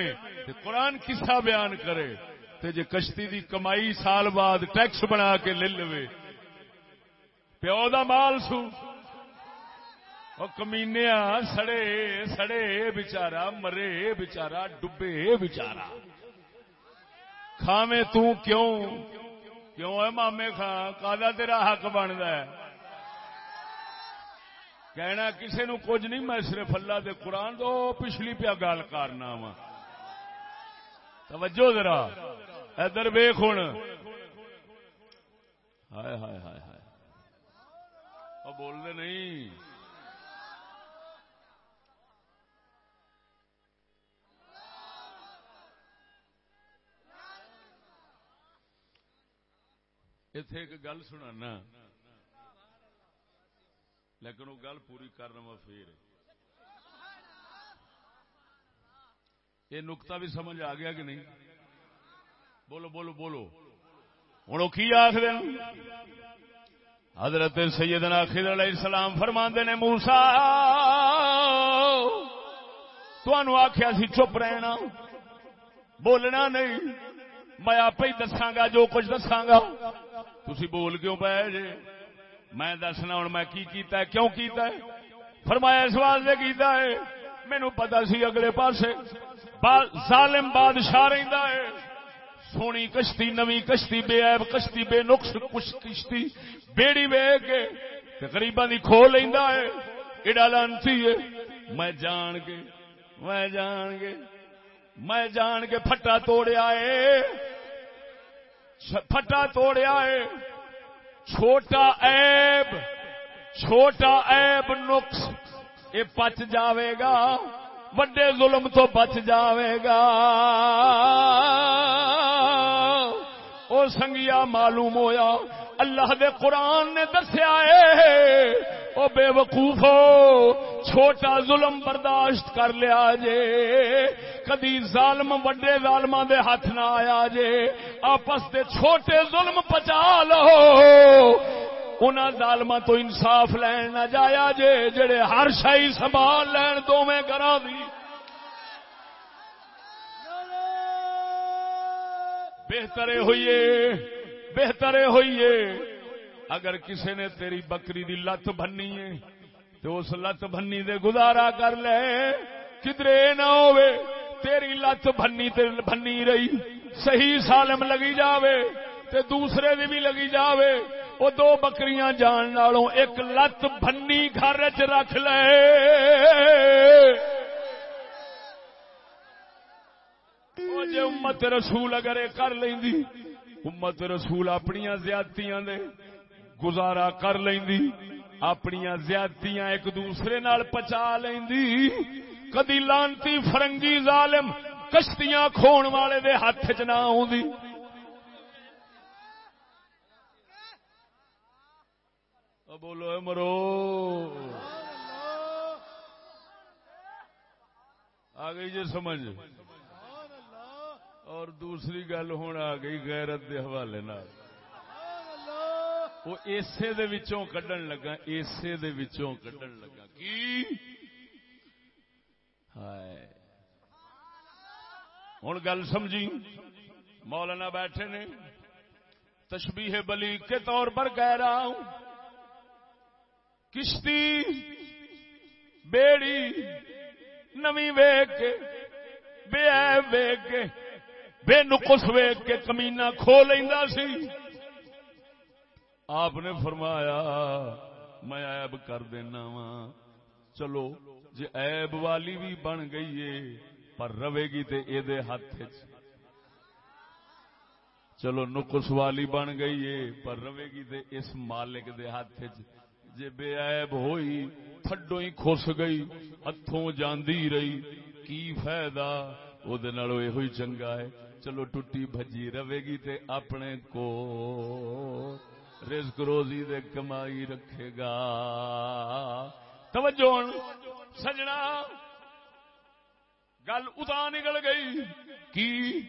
تے قرآن کسا بیان کرے، تے جے کشتی دی کمائی سال بعد ٹیکس بنا کے لے لوے۔ پیو دا مال سو۔ او کمینیا سڑے سڑے بچارا مرے بچارا ڈبے بچارا کھاویں تو کیوں؟ کیوں ہے مامے خان، کالا تیرا حق بنتا ہے؟ کہنا کسی نو کچھ نہیں، میں صرف اللہ دے قرآن دو، پچھلی پیا گال کرنا وا توجہ ذرا۔ ادھر ویخ ہوں ہائے ہائے ہائے ہائے۔ بول دے نہیں۔ اتے ایک گل سنانا۔ لیکن وہ گل پوری کرنا پھر یہ نکتا بھی سمجھ آ گیا کہ نہیں؟ بولو بولو بولو۔ ہوں کی آخر حضرت سیدنا خضر علیہ السلام فرما نے موسا تنوع آخیا سی، چپ رہنا۔ بولنا نہیں۔ میں آپ ہی دساگا جو کچھ دساگا تھی بول کیوں پہ جی میں دسنا ہوں، میں کی کیتا ہے، کیوں کیتا ہے؟ فرمایا، اس واسطے کیتا ہے۔ مینو پتا سی اگلے پاسے۔ ظالم بادشاہ رہندا ہے۔ سونی کشتی، نوی کشتی، بے عیب کشتی، بے نقص کچھ کشتی، بیڑی وے کے غریباں دی کھو لیندا ہے۔ ایڈا لانتی ہے۔ میں جان کے، میں جان کے، میں جان کے پھٹا توڑیا ہے۔ پھٹا توڑیا ہے۔ چھوٹا عیب چھوٹا عیب نقص، یہ پچ جاوے گا، وڈے ظلم تو بچ جاوے گا۔ او سنگیا معلوم ہویا، اللہ دے قرآن نے دسیا ہے، او بے وقوف ہو چھوٹا ظلم برداشت کر لیا جے۔ کدی ظالم وڈے ظالم دے ہاتھ نہ آیا جے۔ آپس دے چھوٹے ظلم پچا لو۔ ان ظالم تو انصاف لین نہ جایا جے، جڑے ہر شاہی سنبھال لین دو میں کرا دی۔ بہتر ہوئیے بہتر ہوئیے۔ اگر کسی نے تیری بکری دی لت بننی ہے تو اس لت بننی دے گزارا کر لے۔ کدرے نہ ہوئے تیری لت بننی تے بننی رہی۔ صحیح سالم لگی جاوے تے دوسرے دی بھی لگی جاوے۔ وہ دو بکریاں جان نالوں ایک لت بننی گھر چ رکھ لے۔ جے امت رسول اگر کر لیندی، امت رسول اپنی زیادتیاں دے گزارا کر لیندی۔ اپنی زیادتیاں ایک دوسرے نال پچا لیندی۔ کدی لانتی فرنگی ظالم کشتیاں کھون والے دے ہاتھ چ نہ آوندی۔ بولو اے مرو۔ آ گئی جی سمجھ۔ اور دوسری گل ہوں آ گئی غیرت دے حوالے وہ اسے دے وچوں کڈن لگا اسے دے وچوں کڈن لگا۔ کی؟ ہائے۔ ہوں گل سمجھی؟ مولانا بیٹھے نے۔ تشبیح بلی کے طور پر کہہ رہا ہوں۔ کشتی بیڑی نمی ویگ کے، بے ویگ کے، بے نقص ویگ کے کمینا کھو لینا سی۔ آپ نے فرمایا، میں عیب کر دینا وا چلو جی عیب والی بھی بن گئی ہے، پر رہے گی تے اے دے ہاتھ چلو، نقص والی بن گئی ہے، پر رہے گی تے اس مالک دے ہاتھ جے بے عیب ہوئی تھڈو ہی کھس گئی، ہتھوں جاندی رہی۔ کی فائدہ؟ او دے نالو وہ ہوئی چنگا ہے۔ چلو، ٹوٹی بھجی رہے گی تے اپنے کو۔ رزق روزی دے کمائی رکھے گا۔ توجہ سجنا۔ گل ادا نکل گئی۔ کی؟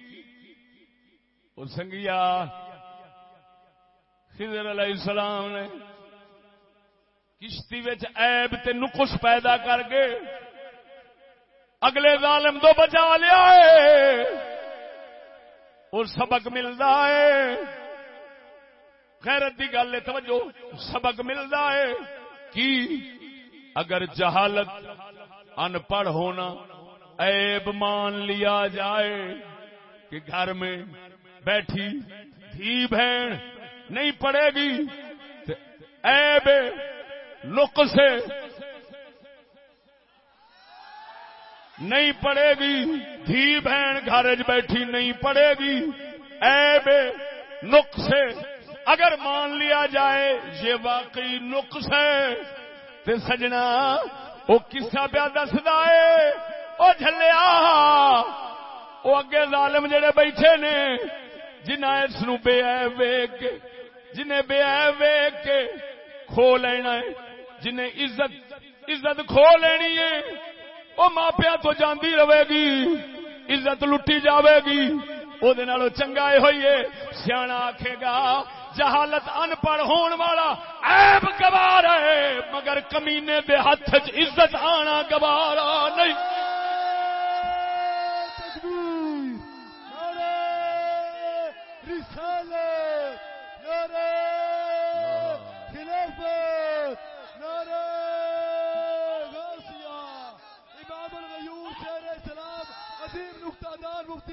سنگیا۔ خضر علیہ السلام نے کشتی ایب تے نقص پیدا کر کے اگلے ظالم تو بچا لیا ہے۔ اور سبق ملتا ہے۔ خیرت کی گل ہے، توجہ، سبق ملتا ہے کی اگر جہالت ان پڑھ ہونا عیب مان لیا جائے کہ گھر میں بیٹھی دھی بہن نہیں پڑے گی ایب سے نہیں پڑے گی، دھی بہن گھر بیٹھی نہیں پڑے گی ایب سے اگر مان لیا جائے، یہ واقعی نقص ہے۔ تو سجنا، وہ کسا پیا دستا ہے۔ وہ جلیا وہ اگے ظالم جڑے بیٹھے نے جنہیں اس بے ویگ کے جنہیں بے ویگ کے کھو لینا ہے جنہیں عزت عزت کھو لینی ہے، وہ ماپیا تو جاندی رہے گی، عزت لٹی جاوے گی۔ وہ چنگا یہ ہوئی ہے سیاح آخے گا جہالت ان پڑھ ہون والا ایب گوار ہے مگر کمینے دے ہاتھ عزت آنا گوارا نہیں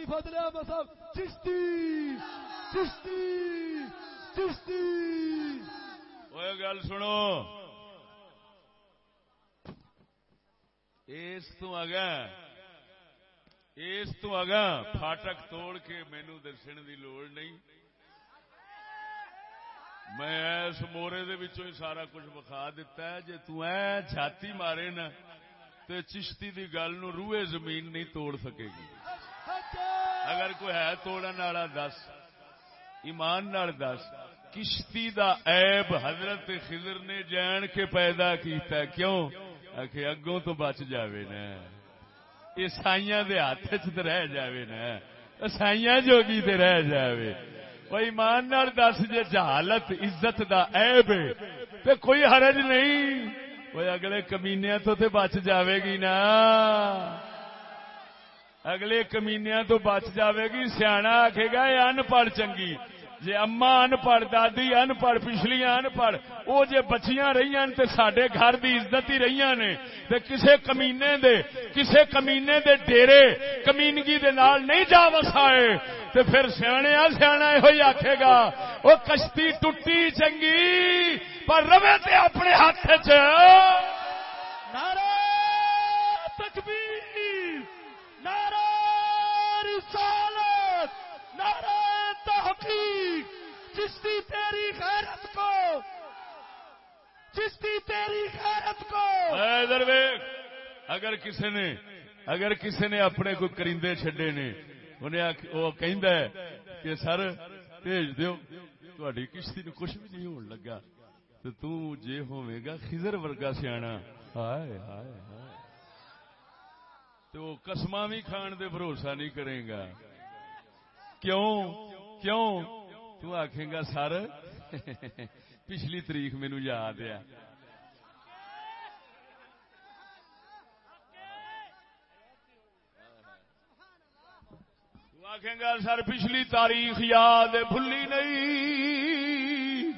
فضل احمد صاحب، چشتی چشتی چشتی۔ وہ گل سنو۔ اس تو اگا اس تو اگا فاٹک توڑ کے مینو دسن دی لوڑ نہیں۔ میں اس مورے دے ہی سارا کچھ بخا دیتا ہے۔ جی تاتی مارے نا تو چشتی دی گل نو روئے زمین نہیں توڑ سکے گی۔ اگر کوئی ہے توڑن والا دس، ایمان نال دس۔ کشتی دا عیب حضرت خضر نے جان کے پیدا کیتا ہے۔ کیوں؟ کہ اگوں تو بچ جاوے نا۔ عیسائیاں دے ہاتھ چ رہ جاوے نا۔ عیسائیاں جوگی تے رہ جاوے۔ وہ ایمان نال دس جے جہالت، عزت دا عیب ہے۔ تے کوئی حرج نہیں۔ وہ اگلے کمینیاں تو تے بچ جاوے گی نا۔ اگلے کمینیا تو بچ جاوے گی۔ سیاح آخے گا یہ ان پڑھ چنگی۔ جی اما ان پڑھ، دادی ان پڑھ، پچھلیاں ان پڑھ وہ جی بچیاں رہی تے سڈے گھر دی عزت ہی رہی نے۔ تے کسے کمینے دے، کسے کمینے دے ڈیرے، کمینگی دے نال نہیں جا وسائے۔ تے پھر سیانے سیاح یہ آخے گا وہ کشتی ٹوٹی چنگی، پر روے تے اپنے ہاتھ چ چشتی تیری خیرت کو۔ اگر کسی نے اگر کسی نے اپنے کوئی کرندے چڈے نے، انہیں وہ کہ سر، بھیج دیو۔ تھی کشتی نو کچھ بھی نہیں ہون لگا۔ تو تجے ہوے گا خزر ورگا سیا ہائے ہائے ہائے۔ تو قسم بھی کھان دے بھروسہ نہیں کرے گا۔ کیوں؟ کیوں؟ تو آخے گا سر، پچھلی تاریخ مینو یاد ہے۔ آخیں گا، سر پچھلی تاریخ یاد بھلی نہیں۔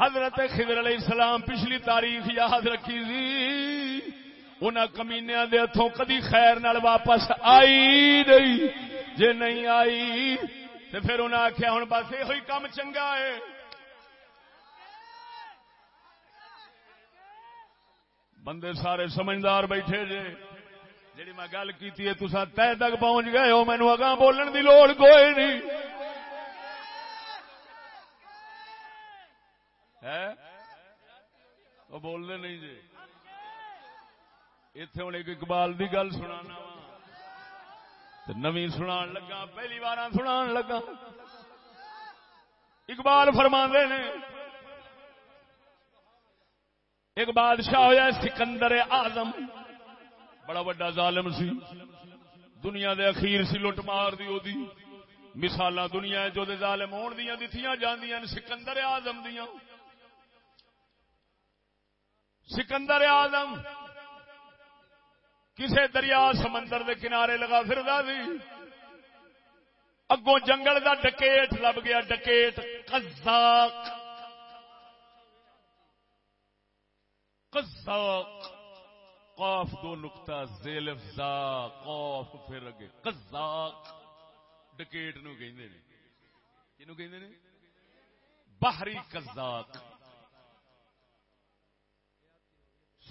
حضرت خضر علیہ السلام پچھلی تاریخ یاد رکھی سی ان کمینیا دے ہتھوں کدی خیر نال واپس آئی نہیں۔ جی نہیں آئی تو پھر انہیں آخیا ہوں بس یہ کام چنگا ہے۔ بندے سارے سمجھدار بیٹھے جے۔ جی میں گل کی تسا تہ تک پہنچ گئے ہو مینو اگاں بولن دی لوڑ کوئی نہیں۔ وہ بولنے نہیں جی۔ اتے ہوں ایک اقبال کی گل سنا نمی سنا لگا، پہلی بار سنا لگا۔ اقبال فرما نے، ایک بادشاہ ہوا سکندر آزم بڑا وڈا ظالم سی۔ دنیا دے اخیر سی لٹ مار دی دی مثال دنیا جو دے ظالم ہون دیا دتیاں جاندیاں سکندر آزم دیا سکندر آزم کسے دریا سمندر دے کنارے لگا پھر سی۔ اگوں جنگل دا ڈکیٹ لب گیا ڈکیٹ قزاق۔ قزاق۔ قاف دو نقطہ زیلف زا قاف پھر اگے، قزاق، ڈکیٹ نو کہندے نے۔ کینو کہندے نے؟ بحری قزاق۔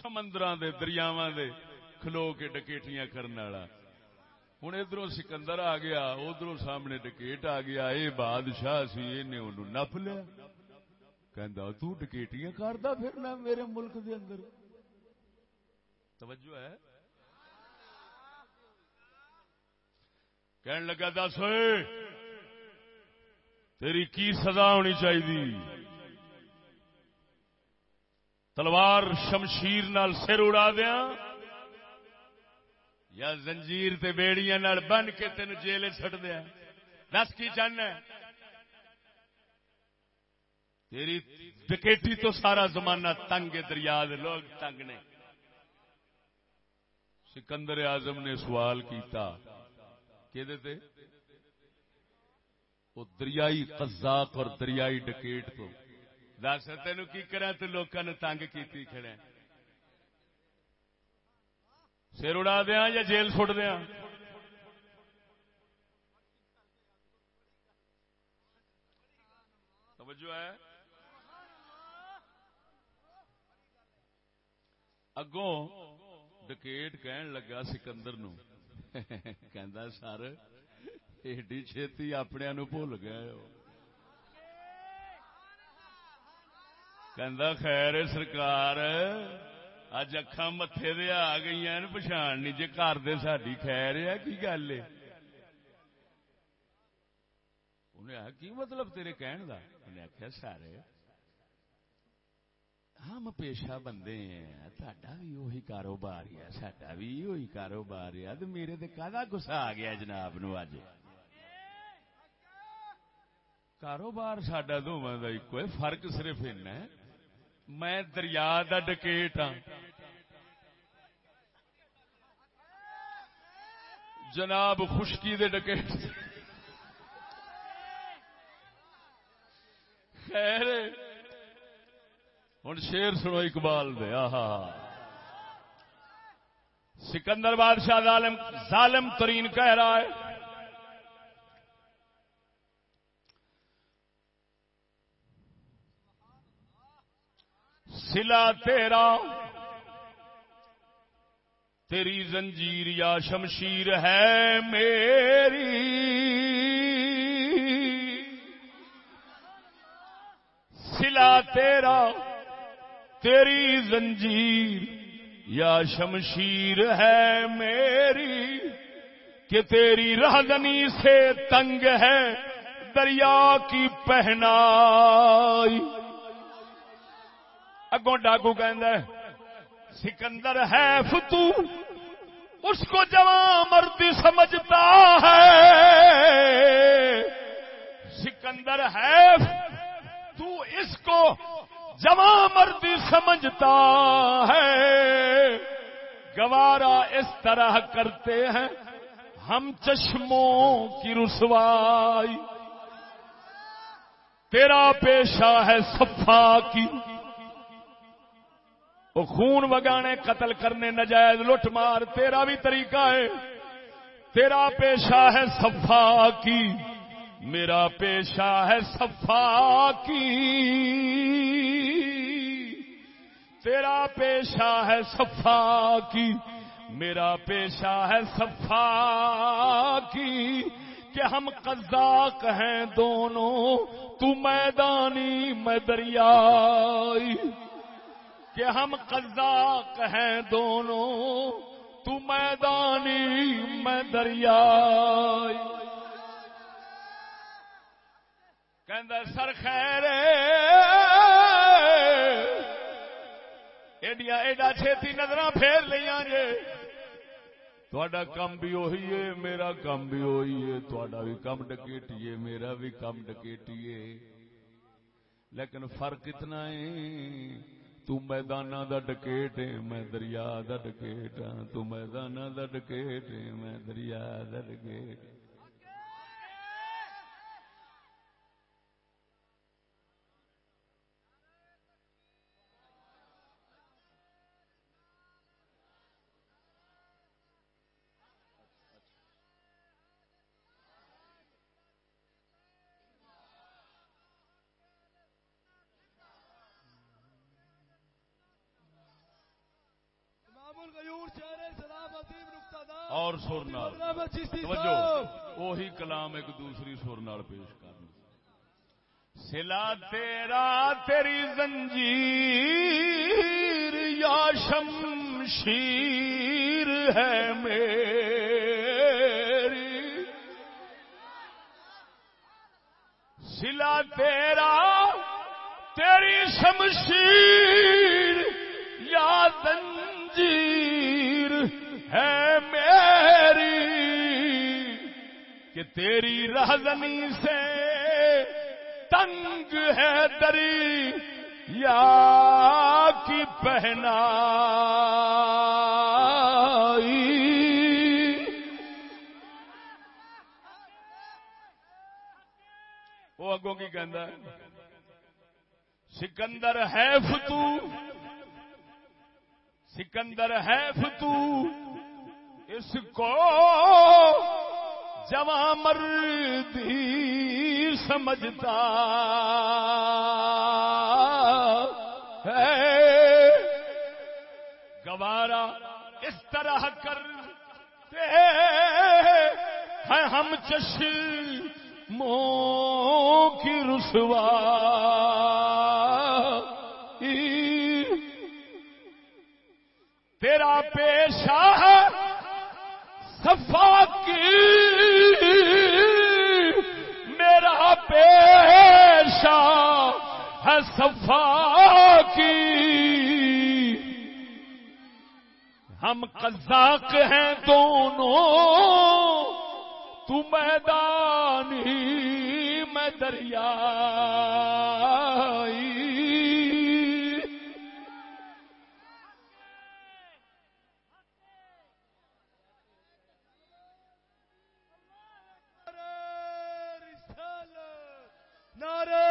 سمندراں دے، دریاواں دے، کھلو کے ڈکیٹیاں کرنے والا۔ ہوں ادھر سکندر آ گیا ادھر سامنے ڈکیٹ آ گیا، اے بادشاہ سی انہوں نپ لیا۔ کہ تو ڈکیٹیاں کردا پھرنا میرے ملک دے اندر؟ توجہ ہے۔ کہنے لگا، دس تیری کی سزا ہونی چاہیے؟ تلوار شمشیر نال سر اڑا دیا یا زنجیر تے بیڑیاں نال بن کے تین جیل چڈ دیا دس کی چاہنا تیری ڈکیٹی تو سارا زمانہ تنگ دریا لوگ تنگ نے۔ سکندر اعظم نے سوال کیتا کہ وہ دریائی قزاق اور دریائی ڈکیٹ تو۔ دس تین کی کرا تو لوگوں نے تنگ کی کھڑے؟ سر اڑا دیا یا جیل سٹ دیا توجہ ہے؟ اگوں ڈکیٹ کہن لگا سکندر نو کہ سر ایڈی چھتی اپنے نو بھول گئے ہو کہ خیر سرکار اج اکھا متے دے آ گئی پچھان نہیں جی گھر دے ساری خیر ہے کی گل ہے انہیں آ کی مطلب تیرے کہن دا انہیں آخیا سارے ہم پیشہ بندے ہیں۔ تا بھی وہی کاروبار ہے سڈا بھی وہی کاروبار ہے۔ میرے تو کا گسا آ گیا جناب نو اج کاروبار سڈا دونوں کا ایک فرق صرف اینا ہے۔ میں دریا دا ڈکیٹ ہاں۔ جناب خشکی دے ڈکیٹ۔ خیر۔ ہوں شیر سنو اقبال دے، آہا۔ سکندر بادشاہ ظالم ظالم ترین کہہ رہا ہے۔ سلا تیرا، تیری زنجیر یا شمشیر ہے میری۔ سلا تیرا تیری زنجیر، یا شمشیر ہے میری، کہ تیری رہدنی سے تنگ ہے دریا کی پہنائی۔ اگوں ڈاکو کہ سکندر ہے فتو، اس کو جوان مردی سمجھتا ہے۔ سکندر ہے، تو اس کو جوان مردی سمجھتا ہے۔ گوارا اس طرح کرتے ہیں، ہم چشموں کی رسوائی۔ تیرا پیشہ ہے صفا کی۔ وہ خون وگانے قتل کرنے نجائز لٹ مار، تیرا بھی طریقہ ہے۔ تیرا پیشہ ہے صفا کی۔ میرا پیشہ ہے صفا کی تیرا پیشہ ہے صفا کی میرا پیشہ ہے صفا کی کہ ہم قزاق ہیں دونوں۔ تو میدانی، میں دریائی۔ کہ ہم قزاق ہیں دونوں۔ تو میدانی، میں دریائی۔ کہ سر خیر ایڈیا ایڈا چھتی نظر پھیر لیا جے تھوڑا کم بھی وہی ہے میرا کم بھی وہی ہے تھوڑا بھی کم ڈکیٹی ہے میرا بھی کم ڈکیٹی ہے لیکن فرق اتنا ہے تو میدانہ دا ڈکیٹ ہے میں دریا دا ڈکیٹ ہاں تو میدانہ دا ڈکیٹ ہے میں دریا دا ڈکیٹ اور سر نال توجہ وہی کلام ایک دوسری سر نال پیش کرنا۔ سلا تیرا تیری زنجیر یا شمشیر ہے میری۔ سلا تیرا تیری شمشیر یا زنجیر ہے میری۔ کہ تیری رہزنی سے تنگ ہے دری یا کی پہنا وہ اگوں کی کہندا ہے؟ سکندر ہے فتو، سکندر ہے فتو، اس کو جوان ہاں مردی سمجھتا ہے۔ گوارا اس طرح کرتے ہیں ہم چش مو کی رسوا تیرا پیشہ ہے۔ صفا کی میرا پیشہ ہے صفا کی ہم قزاق ہیں دونوں۔ تو میدانی، میں دریا نعرہ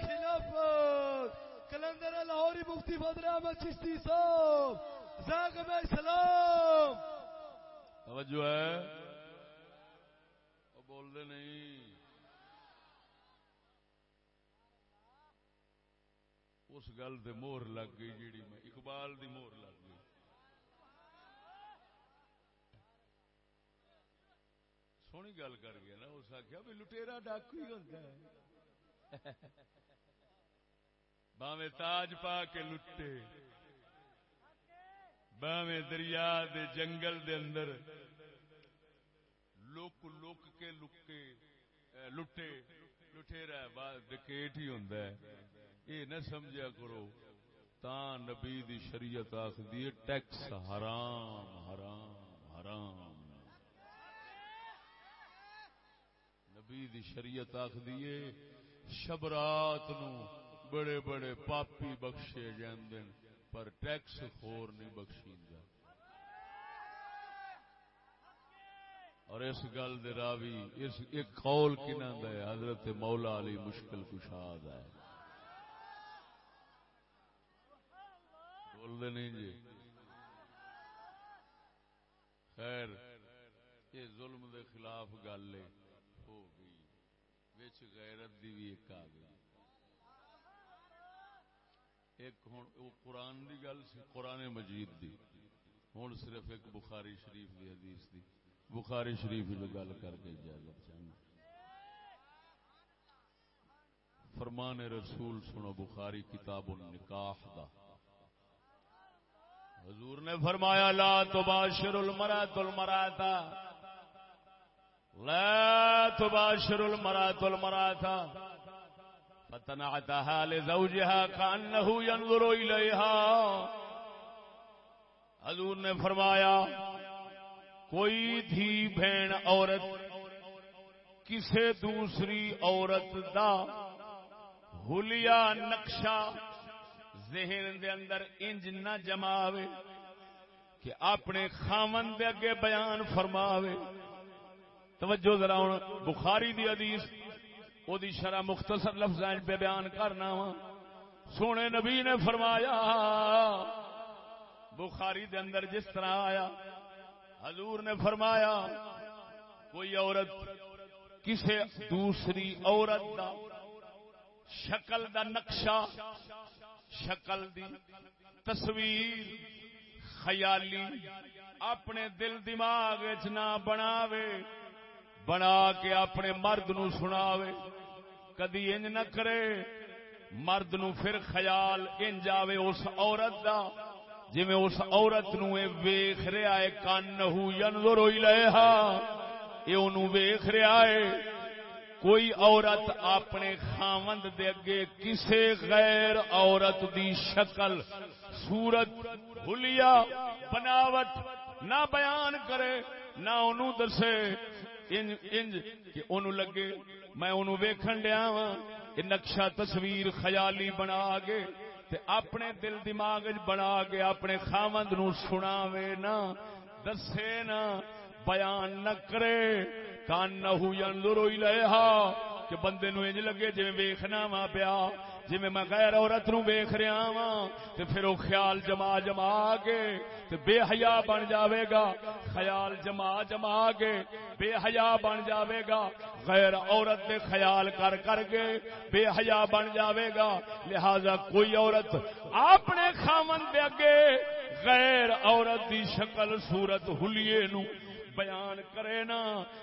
خلافت کلندر لاہوری مفتی بدر چشتی صاحب زاگم سلام۔ توجہ ہے۔ وہ بول دے نہیں۔ اس گل تے مور لگ گئی جیڑی میں، اقبال دی مور لگ گئی۔ سونی گل کر گیا نا، اس آخیا بھی لٹےرا ڈاکو ہی ہوتا ہے۔ باویں تاج پا کے لٹے۔ باویں دریا دے جنگل دے اندر لک لک کے لکے اے لٹے لٹےرا ڈکیٹ ہی ہوندا ہے۔ یہ نہ سمجھا کرو، تا نبی دی شریعت آخدی ٹیکس حرام حرام حرام۔ نبی دی شریعت آخدی شبرات نو بڑے بڑے پاپی بخشے جاندن پر ٹیکس خور نہیں بخشیندا اور اس گل دے راوی، اس ایک قول کنہ دا ہے، حضرت مولا علی مشکل کشاد ہے۔ بول دے نہیں جی؟ خیر، یہ ظلم دے خلاف گل ہو گئی۔ وچ غیرت دی بھی ایک آ گئی۔ ایک ہوں وہ قرآن دی گل سی، قرآن مجید دی۔ ہوں صرف ایک بخاری شریف دی حدیث دی۔ بخاری شریف کی گل کر کے اجازت چاہیے فرمان رسول سنو، بخاری کتاب النکاح دا۔ حضور نے فرمایا، لا تباشر المرات المراتا لا تباشر المرات المراتا فتنعتها لزوجها كأنه ينظر إليها. حضور نے فرمایا، کوئی دھی بہن عورت کسے دوسری عورت دا ہولیا نقشہ ذہن دے اندر انج نہ جماوے کہ اپنے خامن دے اگے بیان فرماوے۔ توجہ ذرا ہوں، بخاری دی حدیث او دی شرح مختصر لفظاں پہ بیان کرنا وا سونے نبی نے فرمایا بخاری دے اندر جس طرح آیا حضور نے فرمایا کوئی عورت کسے دوسری عورت دا شکل دا نقشہ شکل دی تصویر خیالی اپنے دل دماغ نہ بناوے بنا کے اپنے مرد نو سناوے۔ کدی انج نہ کرے، مرد نو پھر خیال انج آوے اس عورت دا۔ جی میں اس عورت نو ویخ رہا ہے کان ینظر الیہا۔ یہ انہوں ویخ رہا ہے کوئی عورت اپنے خامند دے اگے کسے غیر عورت دی شکل، صورت حلیا بناوٹ نہ بیان کرے، نہ انہوں دسے۔ انج انج کہ انہوں لگے، میں انہوں ویکھن لیا وا یہ نقشہ تصویر خیالی بنا کے تے اپنے دل دماغ بنا کے اپنے خامند نو سناوے نا، دسے نا، بیان نہ کرے، کان نہ ینظر الیہا، کہ بندے نو انج لگے جے ویکھنا وا پیا۔ جی میں غیر عورت نو ویکھ رہا وا تے پھر او خیال جما جما کے، تے بے حیا بن جاوے گا۔ خیال جما جما کے، بے حیا بن جاوے گا۔ غیر عورت دے خیال کر کر کے بے حیا بن جاوے گا۔ لہذا کوئی عورت اپنے خامن دے اگے غیر عورت دی شکل صورت حلیے نو بیان کرے نا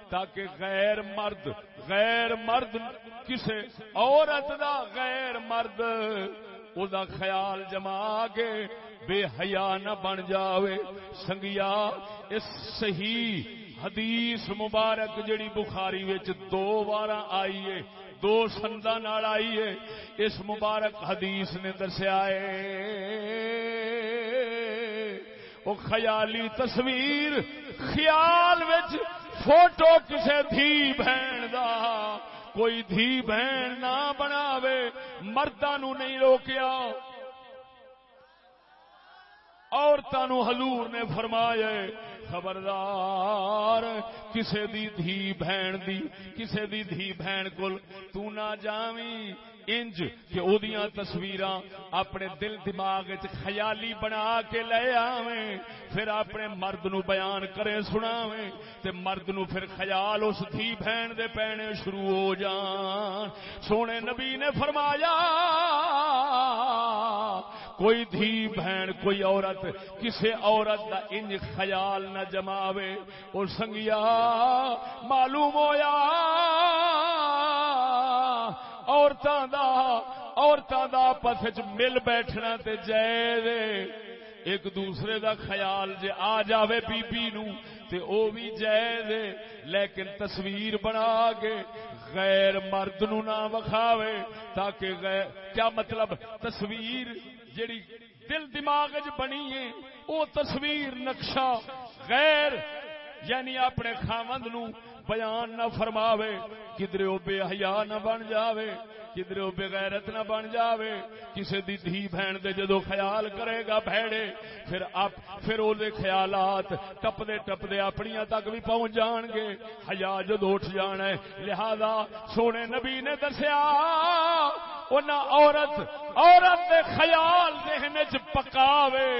تاکہ غیر مرد غیر مرد کسے عورت دا غیر مرد، او دا خیال جما کے بے حیا نہ بن جاوے۔ سنگیا، اس صحیح حدیث مبارک جڑی بخاری وچ دو بار آئی ہے، دو سندا نال آئی ہے۔ اس مبارک حدیث نے دسیا ہے وہ خیالی تصویر خیال وچ فوٹو کسے دھی بہن دا کوئی دھی بہن نہ بناوے مردہ نو نہیں روکیا۔ عورتوں حضور نے فرمایا، خبردار، کسے دی دھی بہن دی، کسے دی دھی بہن کول تو نہ جاویں۔ انج کہ او دیاں تصویراں اپنے دل دماغ وچ خیالی بنا کے لے آویں، پھر اپنے مرد نو بیان کرے سناویں تے مرد نو پھر خیال اس دھی بہن دے پینے شروع ہو جان۔ سونے نبی نے فرمایا، کوئی دھی بہن، کوئی عورت، کسے عورت دا انج خیال نہ جماوے۔ اور سنگیا، معلوم ہویا عورتاں دا عورتاں دا آپس وچ مل بیٹھنا تے جائز ایک دوسرے دا خیال جے آ جاوے بی بی نو تے او بھی جائز لیکن تصویر بنا کے غیر مرد نو نہ وکھاوے تاکہ غیر، کیا مطلب؟ تصویر جڑی دل دماغ چ بنی ہے، او تصویر نقشہ غیر یعنی اپنے خامند نو بیان نہ فرماوے کدھر وہ بے حیا نہ بن جاوے کدھر وہ بغیرت نہ بن جاوے کسی دی دھی بہن دے جدو خیال کرے گا بھڑے پھر آپ، پھر وہ خیالات ٹپدے ٹپدے اپنیاں تک بھی پہنچ جان گے، حیا جدو اٹھ جانا ہے، لہذا سونے نبی نے دسیا عورت عورت دے خیال ذہن چ پکاوے۔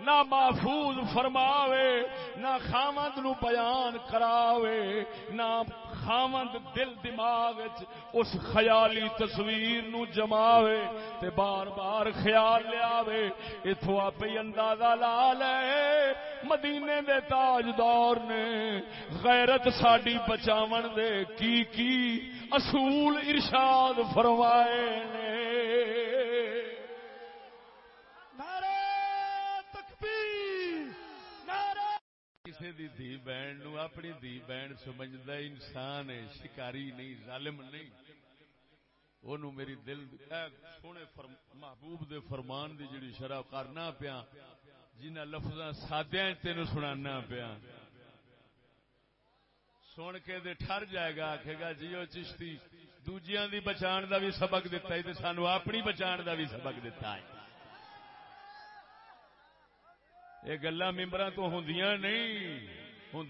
نہ محفوظ فرماوے، نہ خامد نو بیان کراوے، نہ خامند دل دماغ اس خیالی تصویر نو جماوے تے بار بار خیال لیا اتو آپ اندازہ لا لے، مدینے دے تاجدار نے غیرت ساڈی بچاون دے کی کی اصول ارشاد فرمائے نے۔ کسی دی دھی بہن نو اپنی دھی بہن سمجھدا انسان ہے، شکاری نہیں، ظالم نہیں۔ اونوں میری دل سونے محبوب دے فرمان دی جڑی شرح کرنا پیا، جنہ لفظاں سادیاں تینوں سنانا پیا۔ سن کے دے ٹھر جائے گا، آکھے گا جی او چشتی، دوجیاں دی بچان دا بھی سبق دتا ہے، تے سانو اپنی بچان دا بھی سبق دتا ہے۔ یہ گلا ممبر تو ہوں نہیں ہوں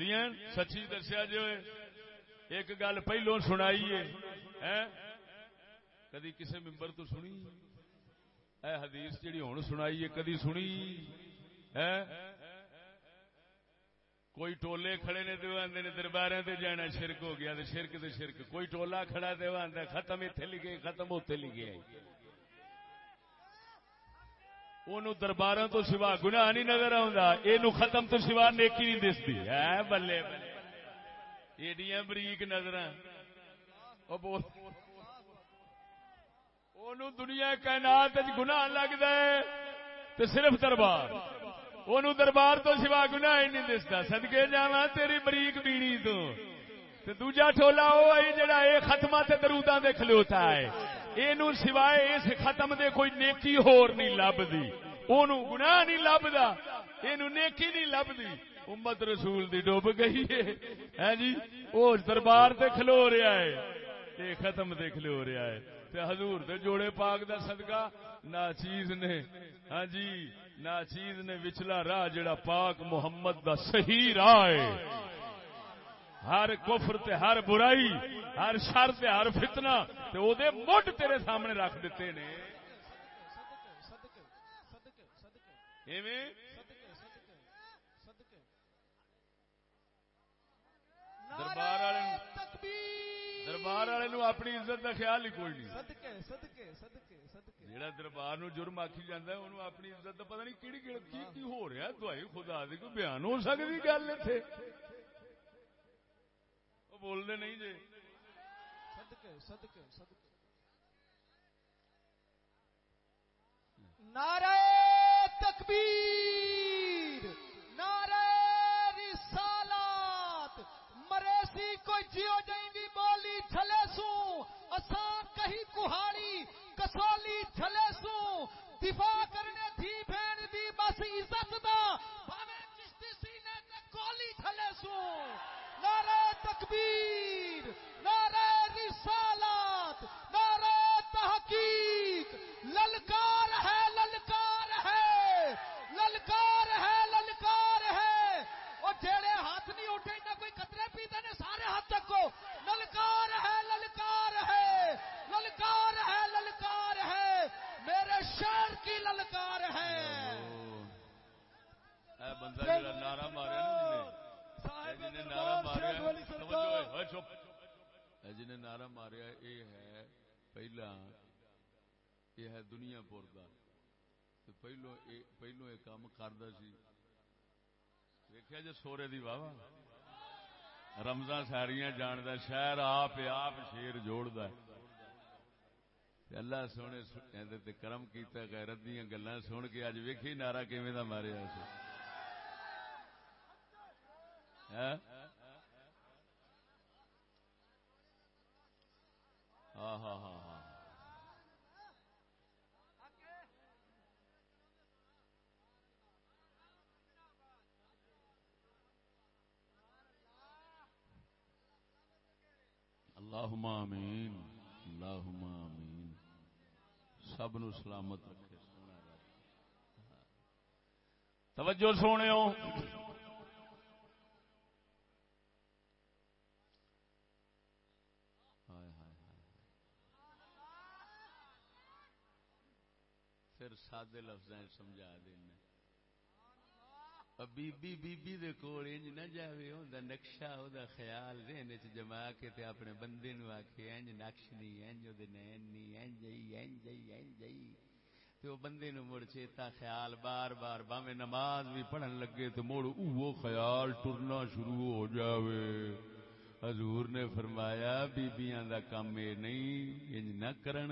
سچی دسیا جو ایک گل پہلو سنائی ہے کدی کسی ممبر تو سنی؟ اے حدیث جڑی ہوں سنائی ہے، کدی سنی؟ ہے کوئی ٹولے کھڑے نے تو آدھے دربار سے جانا شرک ہو گیا شرک تو شرک۔ کوئی ٹولا کھڑا تو آدھا ختم اتنے لکھے، ختم اتنے لکھے۔ دربار تو سوا گنا نہیں نظر آ ختم تو سوا نیکی نہیں دستی ہے بلے بلے۔ ایڈیاں بریک نظر دنیا کائنات گنا لگتا ہے تو صرف دربار۔ وہ دربار تو سوا گنا ہی نہیں دستا سدکے جا تیری بریک بیڑی تو۔ دوجا ٹولا وہ جڑا یہ ختم درودہ دے کھلوتا ہے۔ یہ سوائے اس ختم دے کوئی نیکی ہور نہیں لبھی وہ گنا نہیں لبدا یہ نیکی نہیں لبھی امت رسول دی ڈوب گئی ہے۔ ہاں جی وہ دربار تے کھلو رہا ہے۔ یہ ختم تے کھلو رہا ہے۔ تے حضور دے جوڑے پاک دا صدقہ نا چیز نے ہاں جی نا چیز نے وچلا راہ جڑا پاک محمد دا صحیح راہ ہے۔ ہر کفر تے ہر برائی، ہر شر تے ہر فتنہ تے او دے مڈ تیرے سامنے رکھ دیتے نے۔ دربار والے دربار والے اپنی عزت کا خیال ہی کوئی نہیں۔ جہاں دربار نو جرم آخی جانا انہوں اپنی عزت کا پتا نہیں کہڑی کی ہو رہا دوائی خدا دی، کوئی بیان ہو سکتی گل بولنے نہیں جی۔ صدقے صدقے صدقے تکبیر نعرہ رسالات مریسی کوئی جیو جائیں بھی بولی چھلے سو آسان کہیں کہاڑی کسولی چھلے سو دفاع کرنے تھی بہن دی بس عزت دا بھاوے چشتی سینے تے کولی چھلے سو نعرہ تکبیر نعرہ رسالات نعرہ تحقیق للکار ہے للکار ہے للکار ہے للکار ہے اور جیڑے ہاتھ نہیں اٹھے نہ کوئی قطرے پیتے نے سارے ہاتھ تکو للکار ہے للکار ہے للکار ہے للکار ہے میرے شہر کی للکار ہے بندہ نعرہ مارے نا جنہیں نعرہ ماریا جنہیں نعرہ ماریا یہ ہے پہلا یہ ہے دنیا پور کا پہلو پہلو یہ کام کرتا سی دیکھا جی سورے دی واہ رمضان ساریاں جاندا شہر آپ آپ شیر جوڑدا اللہ سونے کرم کیتا غیرت دیاں گلاں سن کے اج ویکھی نارا کیویں دا ماریا سی ہاں ہاں ہاں ہاں اللہم آمین اللہم آمین سب نو سلامت رکھے۔ توجہ سونے ہو پھر سادے لفظ سمجھا دینا بی بی بی بی دے کول انج نہ جاوے اوندا نقشہ اوندا خیال ذہن وچ جما کے تے اپنے بندے نو آکھے انج نقش نہیں انج دے نین نہیں انج ہی انج ہی انج ہی تے او بندے نو مڑ چیتا خیال بار بار باویں نماز بھی پڑھن لگے تے مڑ اوہ خیال ٹرنا شروع ہو جاوے حضور نے فرمایا بیبیاں دا کام اے نہیں انج نہ کرن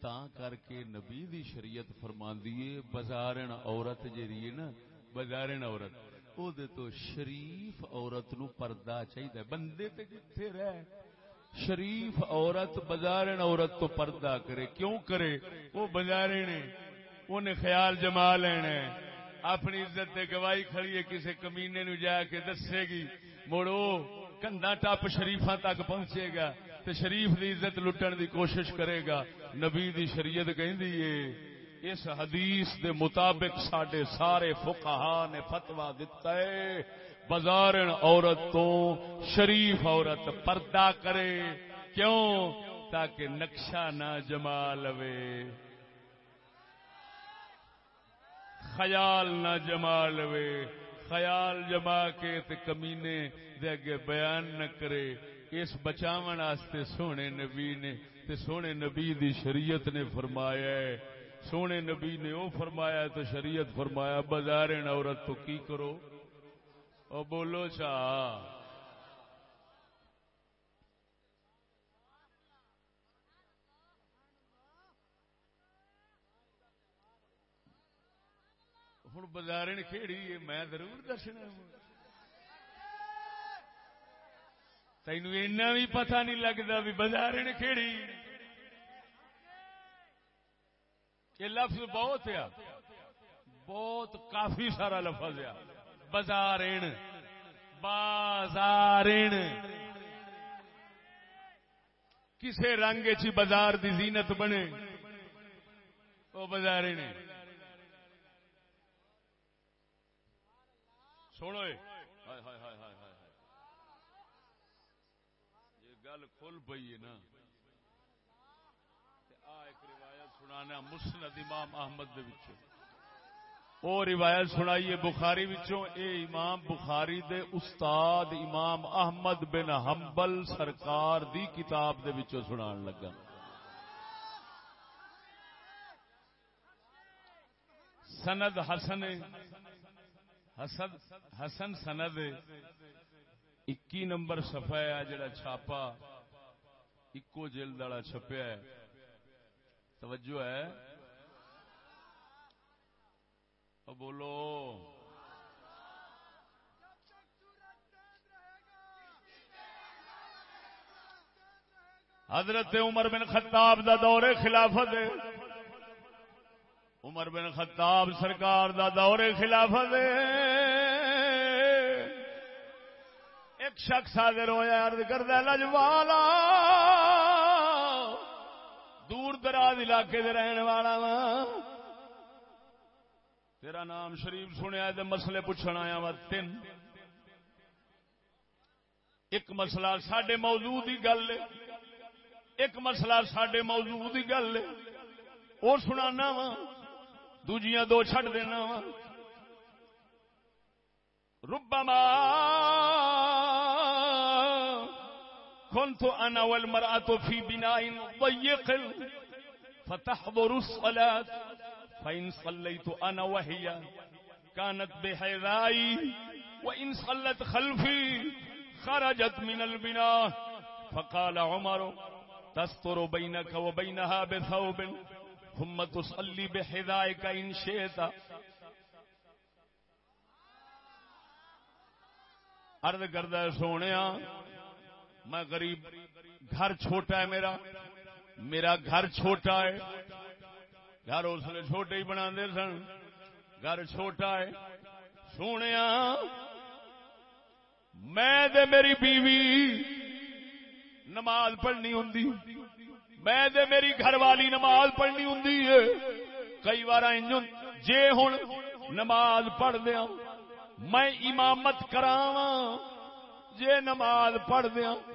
تاں کر کے نبی دی شریعت فرماندی ہے بازارن عورت جیڑی ہے نا بازارن عورت او دے تو شریف عورت نو پردہ چاہیے بندے تے جتھے رہ؟ شریف عورت بازارن عورت تو پردہ کرے۔ کیوں کرے؟ وہ بازارے نے انہیں خیال جما لینا اپنی عزت تے گواہی کھڑی ہے کسی کمینے نو جا کے دسے گی مڑو کندا ٹپ شریفاں تک پہنچے گا۔ تے شریف دی عزت لٹن دی کوشش کرے گا۔ نبی دی شریعت کہندی ہے اس حدیث دے مطابق ساڈے سارے فقہا نے فتوا دتا ہے، بازارن عورت تو شریف عورت پردہ کرے۔ کیوں؟ تاکہ نقشہ نہ جما لوے۔ خیال نہ جما لوے۔ خیال جما کے تے کمینے دے اگے بیان نہ کرے۔ اس بچاون واسطے سونے نبی نے تے سونے نبی دی شریعت نے فرمایا ہے۔ سونے نبی نے او فرمایا تو شریعت فرمایا بازارن عورت تو کی کرو؟ او بولو اچھا۔ چاہ ہوں بازار کھیڑی ہے؟ میں ضرور دسنا۔ تین اینا بھی پتہ نہیں لگتا بھی بازار کھیڑی یہ لفظ بہت ہے۔ بہت کافی سارا لفظ ہے۔ بازار بازار کسے رنگ چی بازار دی زینت بنے، وہ بازار نے سنو یہ گل کھل پی ہے نا آ ایک روایت سنانا مسند امام احمد دے وچوں۔ او روایت سنائیے بخاری وچوں۔ اے امام بخاری دے استاد امام احمد بن حنبل سرکار دی کتاب دے وچوں سنان لگا۔ سند حسن حسن حسن سند اکی نمبر صفحہ ہے، جڑا چھاپا، اکو جلد والا چھپیا ہے۔ توجہ ہے۔ اب بولو۔ حضرت عمر بن خطاب دا دور خلافت ہے۔ عمر بن خطاب سرکار دا دور خلافت ایک شخص حاضر ہویا عرض کردہ لجوالا دراز علاقے دے رہن والا وا تیرا نام شریف سنیا تے مسئلے پوچھن آیا وا تین۔ ایک مسئلہ ساڈے موضوع دی گل ہے۔ ایک مسئلہ ساڈے موضوع دی گل ہے۔ اور سنانا وا دوجیاں دو چھڈ دینا وا ربما كنت انا والمرأة في بناء ضيق۔ فتحضر الصلاة، فإن صليت انا وهي كانت بحذائي وإن صلت خلفي خرجت من البناء. فقال عمر، تستر بينك وبينها بثوب، ثم تصلي بحذائك إن شئت. عرض کردہ سونے میں غریب، گھر چھوٹا ہے میرا میرا گھر چھوٹا ہے۔ گھر اس لیے چھوٹے ہی بنا دے سن۔ گھر چھوٹا ہے۔ سونے میں دے میری بیوی نماز پڑھنی ہوں میں دے میری گھر والی نماز پڑھنی ہوں کئی بار جے ہوں نماز پڑھ دیا ہاں، میں امامت کراواں، جے نماز پڑھ دیا ہاں۔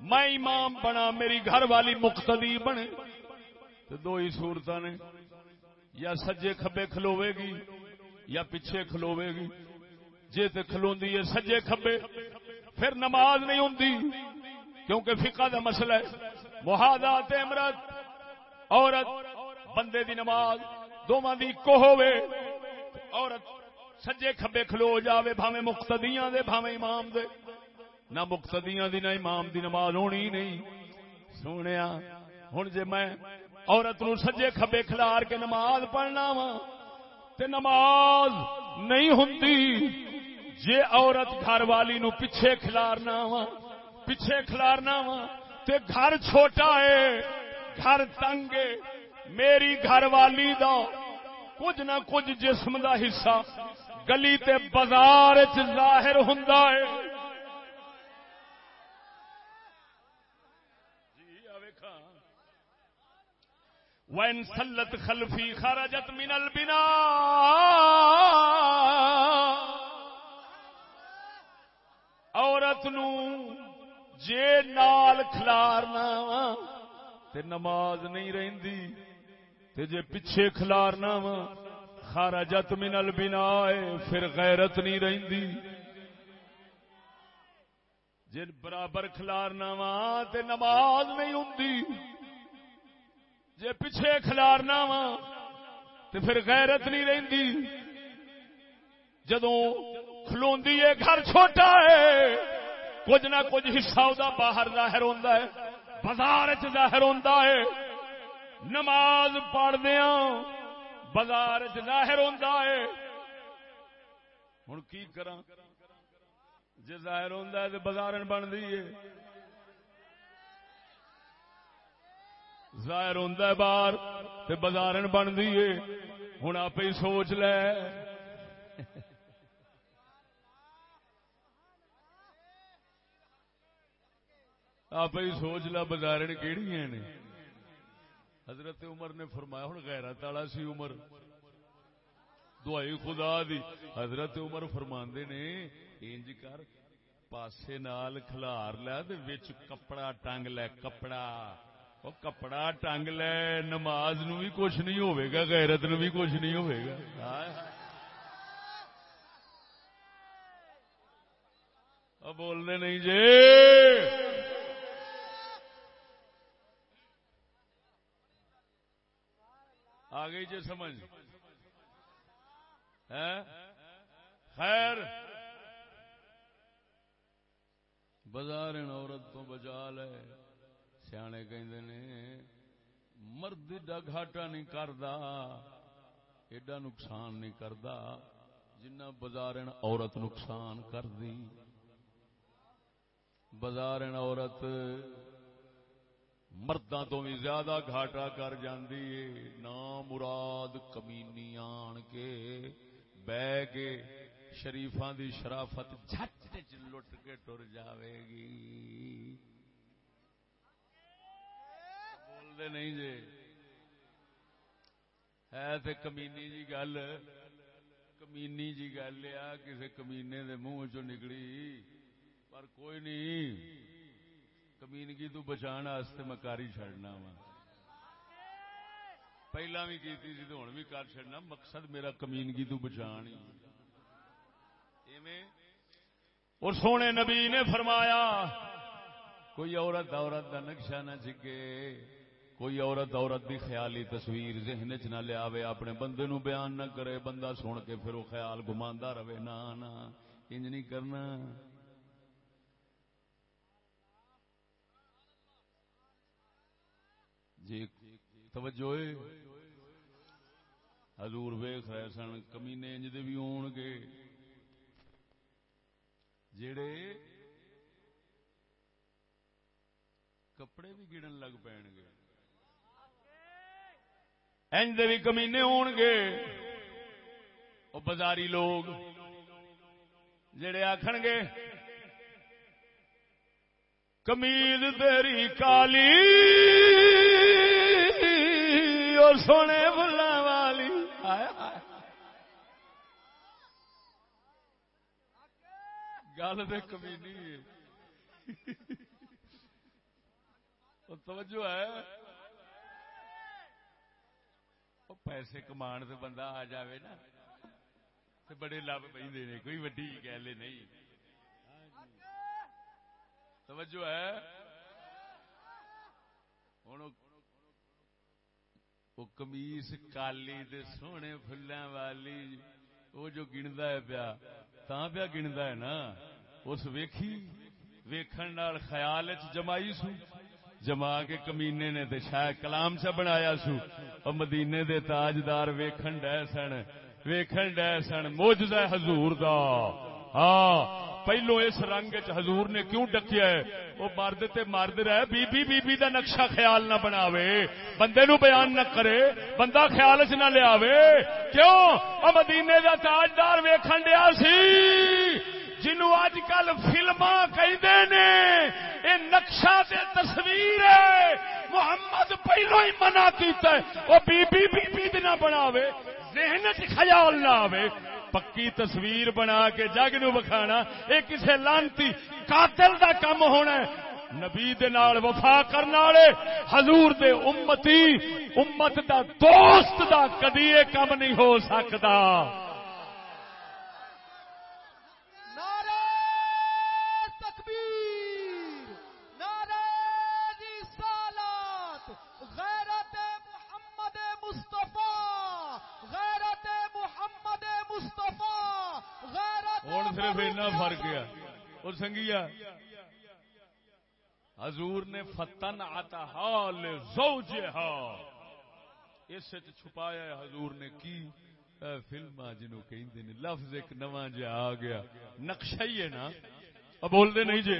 میں امام بنا، میری گھر والی مقتدی بنے۔ تو دو ہی صورت نے، یا سجے کھبے کھلوے گی، یا پیچھے کھلوے گی۔ جے تے کھلوندی ہے سجے کھبے، پھر نماز نہیں ہوندی، کیونکہ فقہ دا مسئلہ ہے۔ محادات امرت عورت، بندے دی نماز، دونوں دی کو ہوے عورت سجے کھبے کھلو جاوے، بھاویں مقتدیاں دے، بھاویں امام دے۔ نہ مقتدیاں دی، نہ امام دی نماز ہونی نہیں۔ سونیا ہن جے میں عورت نو سجے کھبے کھلار کے نماز پڑھنا وا تے نماز نہیں ہوندی۔ جے عورت گھر والی نو پیچھے کھلارنا وا پیچھے کھلارنا وا تے گھر چھوٹا ہے، گھر تنگ ہے، میری گھر والی دا کچھ نہ کچھ جسم دا حصہ گلی تے بازار ظاہر ہوندا ہے۔ وین سلت خلفی خرجت من البنا عورت نو جے نال کھلارنا وا تے نماز نہیں رہندی تے جے پیچھے کھلارنا وا خرجت من البنا پھر غیرت نہیں رہندی جن برابر کھلارنا وا تے نماز نہیں ہوندی جے پیچھے کھلارنا وا تے پھر غیرت نہیں رہندی۔ جدوں کھلوندی ہے، گھر چھوٹا ہے، کچھ نہ کچھ حصہ دا باہر ظاہر ہوندا ہے، بازار ظاہر ہوندا ہے۔ نماز پڑھدیا بازار ظاہر ہوندا ہے۔ ہن کی کراں؟ جے ظاہر ہوندا ہے تے بازار بندی ہے۔ ظاہر ہوندا ہے باہر تے بازار بندی ہے۔ ہن آپ ہی سوچ لے۔ آپ ہی سوچ لا بازار کہڑی نے۔ حضرت عمر نے فرمایا ہوں غیرت تالا سی عمر۔ دعائی خدا دی۔ حضرت عمر فرماندے نے انج کر، پاسے نال کھلار لے تے وچ کپڑا ٹنگ لے، کپڑا۔ او کپڑا ٹنگ لے، نماز نو بھی کچھ نہیں ہوے گا، غیرت نو بھی کچھ نہیں ہوے گا۔ بولنے نہیں جی۔ آ گئی جی سمجھ۔ خیر۔ بازار عورت تو بچا لے۔ سیانے کہندے نے مرد ایڈا گھاٹا نہیں کردا ایڈا نقصان نہیں کردا جنہ بازار عورت نقصان کر دی عورت مردوں تو بھی زیادہ گھاٹا کر جاندی ہے نا مراد کمینی آن کے بہ کے شریفاں دی شرافت جھٹ چ لٹ کے ٹر جاوے گی بولتے نہیں جی۔ ہے تے کمینی جی گل۔ کمینی جی گل آ کسی کمینے دے منہ چ نکلی۔ پر کوئی نہیں۔ کمینگی تو بچان واسطے میں کر ہی چڑنا وا۔ پہلا بھی کی تو ہوں بھی کر چڑنا مقصد میرا کمینگی تو بچان ہی۔ اور سونے نبی نے فرمایا، کوئی عورت عورت کا نقشہ نہ چکے۔ کوئی عورت عورت کی خیالی تصویر ذہن چ نہ لیا اپنے بندے نو بیان نہ کرے، بندہ سن کے پھر وہ خیال گما رہے، نہ انج نہیں کرنا۔ جی توجہ حضور ویخ رہے سن، کمینے انج دے بھی ہون گے۔ جڑے کپڑے بھی گڑن لگ پین گے۔ انج بھی کمینے ہون گے۔ وہ بازاری لوگ جڑے آخن گے، کمیز تیری کالی اور سونے بلا والی۔ گل تو کمیلی توجہ ہے۔ پیسے کمان سے بندہ آ جاوے نا بڑے لب پہندے نے کوئی وڈی گل نہیں توجہ ہے ہوں وہ کمیس کالی دے سونے فلاں والی وہ جو گندا ہے پیا تا پیا گندا ہے نا اس ویکھی ویکھن خیال چ جمائی سو جما کے کمینے نے تے شاید کلام چ بنایا سو۔ اور مدینے دے تاجدار ویکھن ڈے سن۔ ویکھن ڈے سن، موجزہ حضور دا۔ ہاں پہلو اس رنگ چ حضور نے کیوں ڈکیا ہے؟ وہ مرد تے مرد رہے، بی بی بی بی دا نقشہ خیال نہ بناوے۔ بندے نو بیان نہ کرے، بندہ خیال چ نہ لیا کیوں؟ او مدینے دا تاجدار ویکھن ڈیا سی۔ جنو اج کل فلما کہ نقشہ تے تصویر ہے۔ محمد پہلو ہی منع کیتا ہے۔ وہ بی بی بی بی نہ بناوے، ذہن چ خیال نہ آوے۔ پکی تصویر بنا کے جگ نو بکھانا یہ کسی لانتی قاتل دا کم ہونا ہے۔ نبی دے نال وفا کرنے والے، حضور دے امتی، امت دا دوست دا کدی کم نہیں ہو سکتا ہوں صرف اینا فرق گیا اور سنگیا حضور نے فتن آتا حال اس چھپایا ہے حضور نے کی فلم جنوں کہندے نے، لفظ ایک نواں جا آ گیا۔ نقشہ ہی ہے نا۔ اب بول دے نہیں جے۔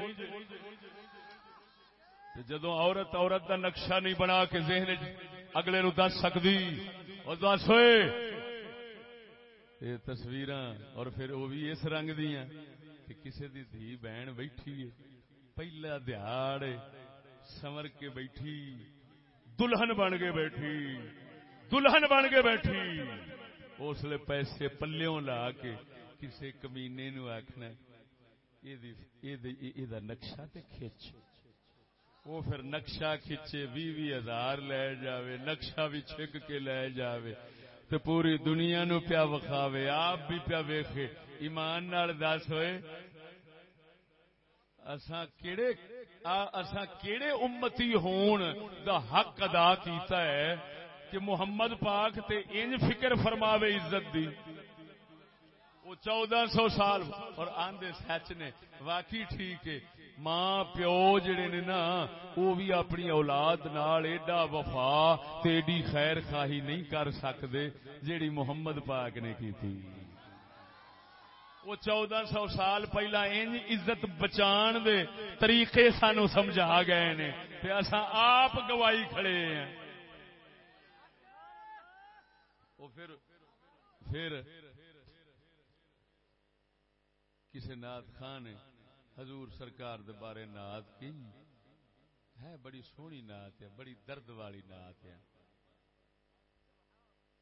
جدو عورت عورت دا نقشہ نہیں بنا کے ذہن اگلے نو دس سکتی اور دس ہوئے۔ یہ تصویر اور پھر وہ بھی اس رنگ دیا کہ کسی دی دھی بہن بیٹھی ہے، پہلا دہاڑ سمر کے بیٹھی، دلہن بن کے بیٹھی، دلہن بن کے بیٹھی۔ اس لیے پیسے پلوں لا کے کسی کمینے نو آخنا نقشہ تے کھچ۔ وہ پھر نقشہ کھچے بھی بھی ہزار لے جاوے، نقشہ بھی چھک کے لے جاوے۔ تو پوری دنیا نو پیا وکھاوے، آپ بھی پیا ویخے ایمان نال دس ہوئے۔ اساں کیڑے اساں کیڑے امتی ہون دا حق ادا کیتا ہے کہ محمد پاک تے انج فکر فرماوے عزت دی۔ وہ چودہ سو سال اور آندے سچ نے۔ واقعی ٹھیک ہے۔ ماں، پیو جڑے نے نا، وہ بھی اپنی اولاد نال ایڈا وفا تے ایڈی خیر خواہی نہیں کر سکتے جیڑی محمد پاک نے کی تھی وہ چودہ سو سال پہلا ان عزت بچان دے طریقے سانو سمجھا گئے نے تے اساں آپ گواہی کھڑے ہیں۔ وہ پھر پھر کسی نات خان نے حضور سرکار دے بارے نات کی؟ ہے بڑی سونی نات ہے، بڑی درد والی نات ہے۔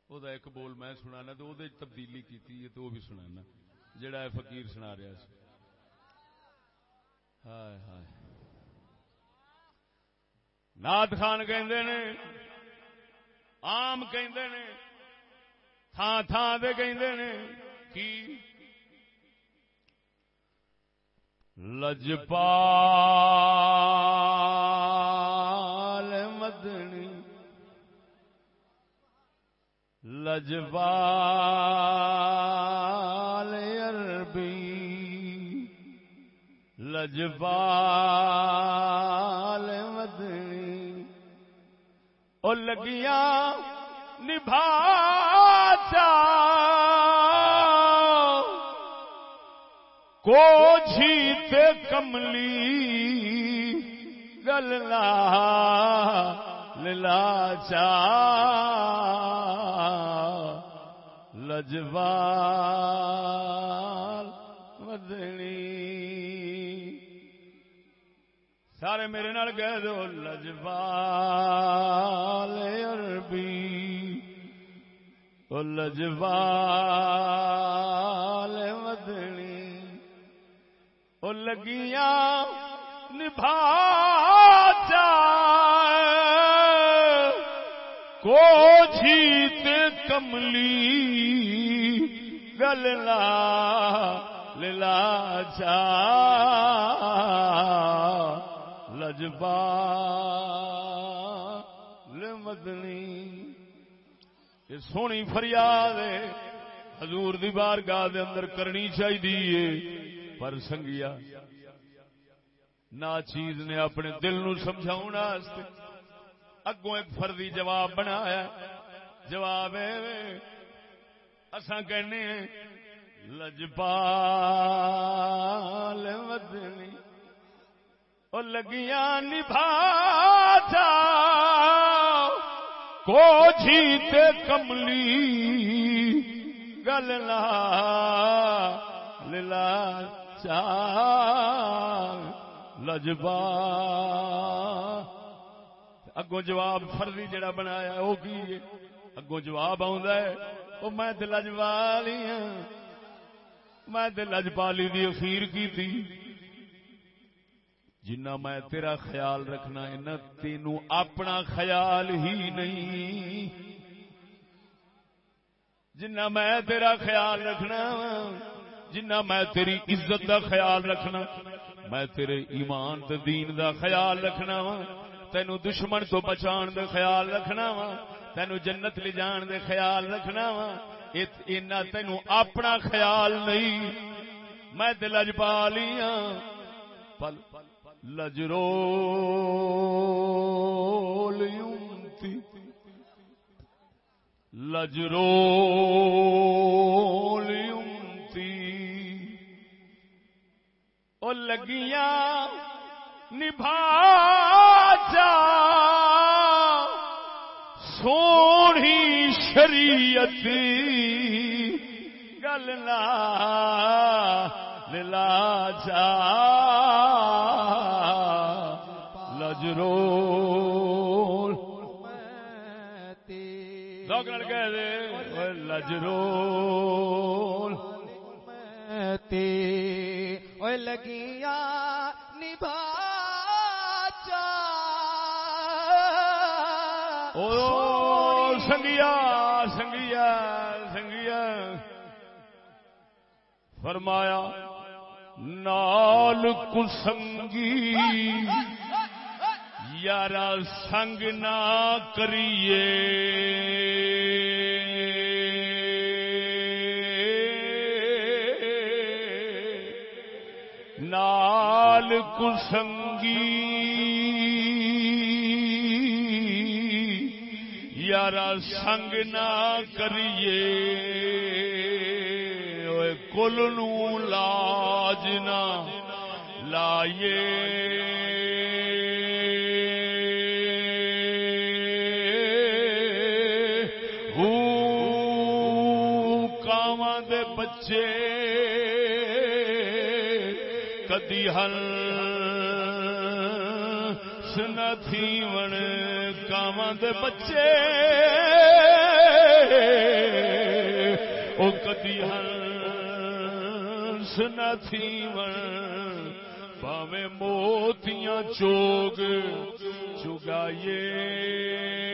او دا ایک بول میں سنانا تو دے تبدیلی کیتی ہے تو وہ بھی سنانا۔ جڑا ہے فقیر سنا رہا سی ہائے ہائے۔ نات خان کہندے نے، عام کہندے نے تھان تھان دے کہندے نے کی لجپال مدنی، لجپال لجپال مدنی۔ اور لگیاں نبھا کو جیت کملی گللا للا چا لجوال مدنی۔ سارے میرے نال گئے دو لجوال عربی۔ لجوال مدنی۔ لگیاں نبھا کو جیت کملی۔ گل لا للا چا لجبا مدنی۔ یہ سونی فریاد حضور دی بارگاہ دے اندر کرنی چاہیے پر سنگیا، نا چیز نے اپنے دل نو سمجھاؤ اگوں ایک فردی جواب بنایا۔ جواب اساں کہنے لجپال مدنی۔ او لگیاں نبھا جا کو جیتے کملی گل لا للا چا لجبا اگوں جواب فرضی جڑا بنایا وہ کی اگوں جواب آ میں لجوالی ہاں میں لجپالی دی اخیر کی تھی جنا میں تیرا خیال رکھنا ہے تینو اپنا خیال ہی نہیں۔ جنا میں تیرا خیال رکھنا جنا میں تیری عزت دا خیال رکھنا، میں تیرے ایمان تے دین دا خیال رکھنا وا۔ تینو دشمن تو بچان دے خیال رکھنا وا، تینو جنت لے جان دے خیال رکھنا وا۔ اینا تینو اپنا خیال نہیں۔ میں دل اج پا لیا۔ پل لجرو لجرو او لگیاں نبھا جا سونی شریعت گل لا جا۔ لجرو لجرو لگیا نبھا او سنگیا سنگیا سنگیا۔ فرمایا نال کسنگی یارا سنگ نہ کریے۔ نال کسنگی یارا سنگ نہ کریے۔ کل نو لاج نہ لائیے۔ بچے کدی ہل سنتھی من کام دے بچے۔ او کدی ہل سنتھی من پاوے موتیاں چوگ چگائیے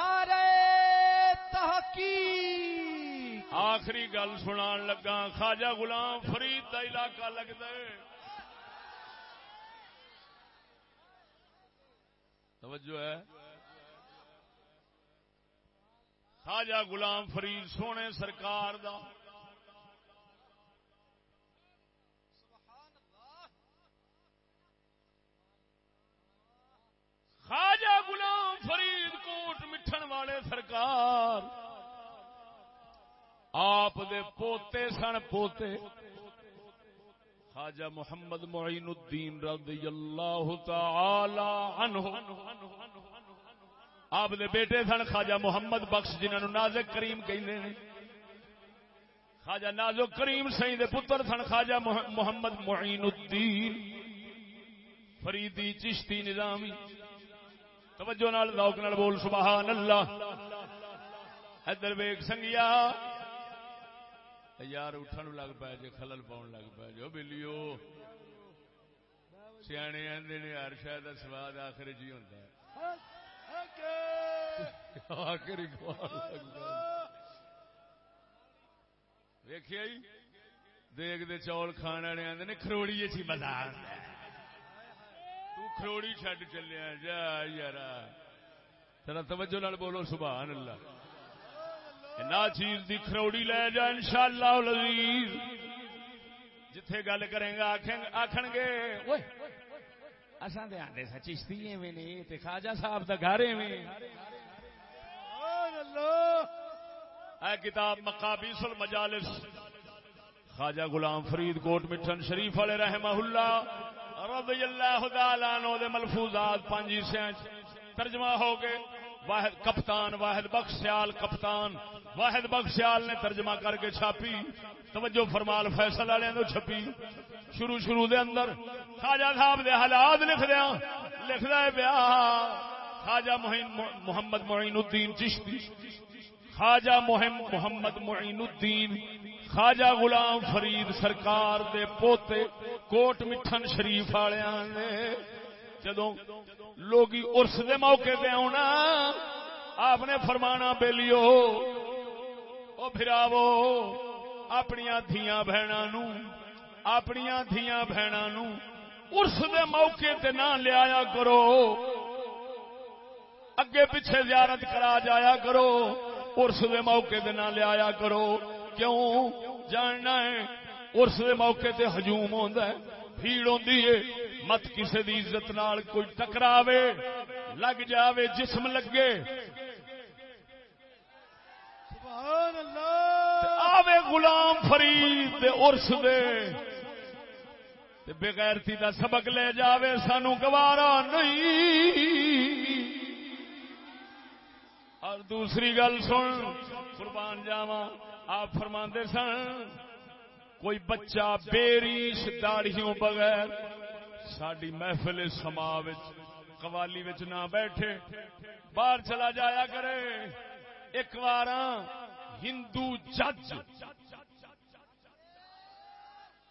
نعرہ تحقیق۔ آخری گل سنان لگا، خواجہ غلام فرید کا علاقہ لگتا ہے۔ توجہ ہے۔ خواجہ غلام فرید سونے سرکار دا۔ خواجہ غلام فرید مٹھن والے سرکار۔ آپ دے پوتے سن پوتے۔ خواجہ محمد معین الدین رضی اللہ تعالی عنہ۔ آپ دے بیٹے سن خواجہ محمد بخش جنہوں نازک کریم کہندے نے۔ خواجہ نازک کریم سہی دے پتر سن خواجہ محمد معین الدین۔ فریدی چشتی نظامی۔ توجہ نال، ذوق نال بول، سبحان اللہ۔ ادھر ویگ سنگیا۔ یار، اٹھن لگ پائے جی خلل پاؤن لگ پائے جو بلیو۔ سیانے آدھے نے ہر شاید کا سواد آخر جی ہوتا ہے۔ آخر ویخیا جی؟ دیکھ جی؟ دے چول کھان والے آدھے نے کروڑی چی جی بازار تو کروڑی چڈ چلیا جا یار۔ ترا توجہ نال بولو، سبحان اللہ۔ نہ چیز دی کروڑی لے جا ان شاء اللہ جتھے گل کریں گا آخن گے اصل آتے سا چشتی میں نہیں خواجہ صاحب کا گھر میں اے کتاب مقابیس المجالس۔ خواجہ غلام فرید کوٹ مٹھن شریف والے رحمہ اللہ۔ رضی اللہ تعالی عنہ دے ملفوظات پانچ حصے ترجمہ ہو گئے۔ واحد کپتان، واحد بخش سیال کپتان۔ واحد بخش سیال نے ترجمہ کر کے چھاپی۔ توجہ فرمال، فیصل والے تو چھپی۔ شروع شروع دے اندر خواجہ صاحب دے حالات لکھ دیا۔ لکھ دیا پیا خواجہ محمد معین الدین چشتی۔ خواجہ محمد معین الدین، خواجہ غلام فرید سرکار دے پوتے کوٹ مٹھن شریف والوں نے۔ جدو لوگ ارس دے موقع پہ آنا آپ نے فرمانا بےلیو او پھراو اپنی دیا بہنوں اپنی دیا بہنوں ارس دے موقع تے نہ لیا کرو۔ اگے پیچھے زیارت کرا جایا کرو۔ ارس دے موقع تے نہ لیا کرو۔ کیوں؟ جاننا ہے ارس دے موقع تے ہجوم ہوتا ہے بھیڑ ہوتی ہے۔ مت کسی دی عزت نال کوئی ٹکراوے لگ جاوے جسم لگے۔ آوے غلام فرید ارس دے۔ بغیرتی دا سبق لے جاوے سانو گوارا نہیں۔ اور دوسری گل سن، قربان جاوا آپ فرما سن، کوئی بچہ بیریش داڑیوں بغیر ساری محفل سما قوالی نہ بیٹھے، باہر چلا جایا کرے۔ ایک بار ہاں، ہندو جج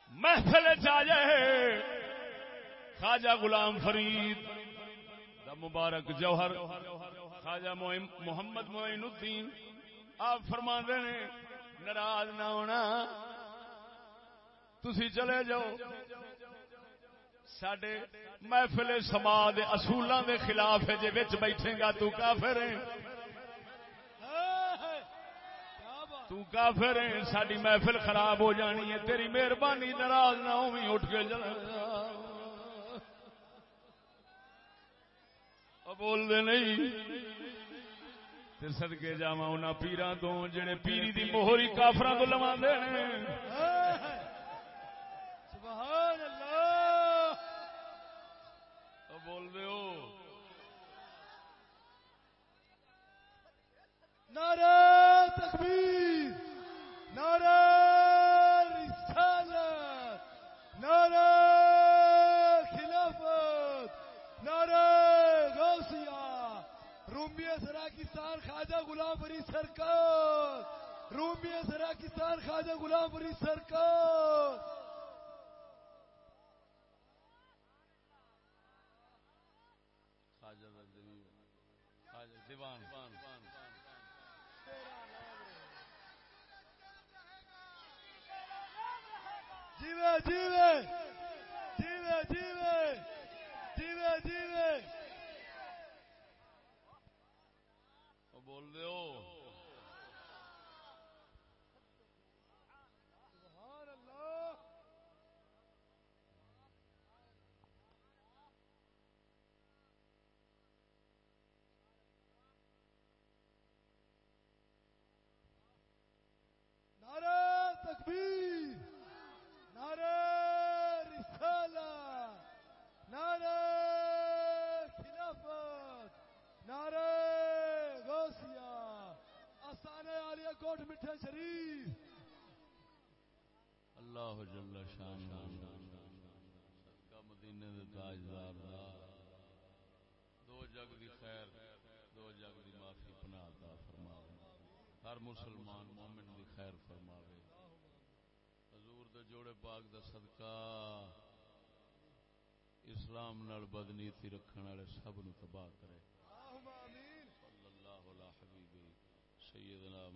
محفل جائے۔ خواجہ غلام فرید دا مبارک جوہر۔ خواجہ محمد معین الدین، آپ فرما نے ناراض نہ ہونا۔ تھی چلے جاؤ۔ سڈے محفل سما اصولوں کے خلاف جی بیٹھے گا، تو کافر ہے تو کافر ہے ساری محفل خراب ہو جانی ہے، تیری مہربانی ناراض نہ ہو اٹھ کے بول دے نہیں۔ سدکے جا پیران تو جڑے پیری دی موہری کافر تو لوا دے بول دے نعرہ تکبیر نعرہ رسالت نعرہ خلافت نعرہ غوثیہ رومی سراکستان خواجہ غلام فری سرکار رومی سراکستان خواجہ غلام فری سرکار۔ جیوے جیوے جیوے جیوے جیوے جیوے۔ وہ بول دے ہو سبحان اللہ نعرہ تکبیر نعرہ رسالہ نعرہ خلافت نعرہ غوثیہ آسانے عالیہ کوٹ مٹھے شریف اللہ جل شان صدقہ مدینے دے تاجدار دا دو جگ دی خیر، دو جگ دی معافی پناہ عطا فرماوے۔ ہر مسلمان مومن دی خیر فرماوے۔ حضور دے جوڑے پاک دا صدقہ اسلام نال بدنیتی رکھن والے سب نو تباہ کرے صلی اللہ علیہ حبیبی سیدنا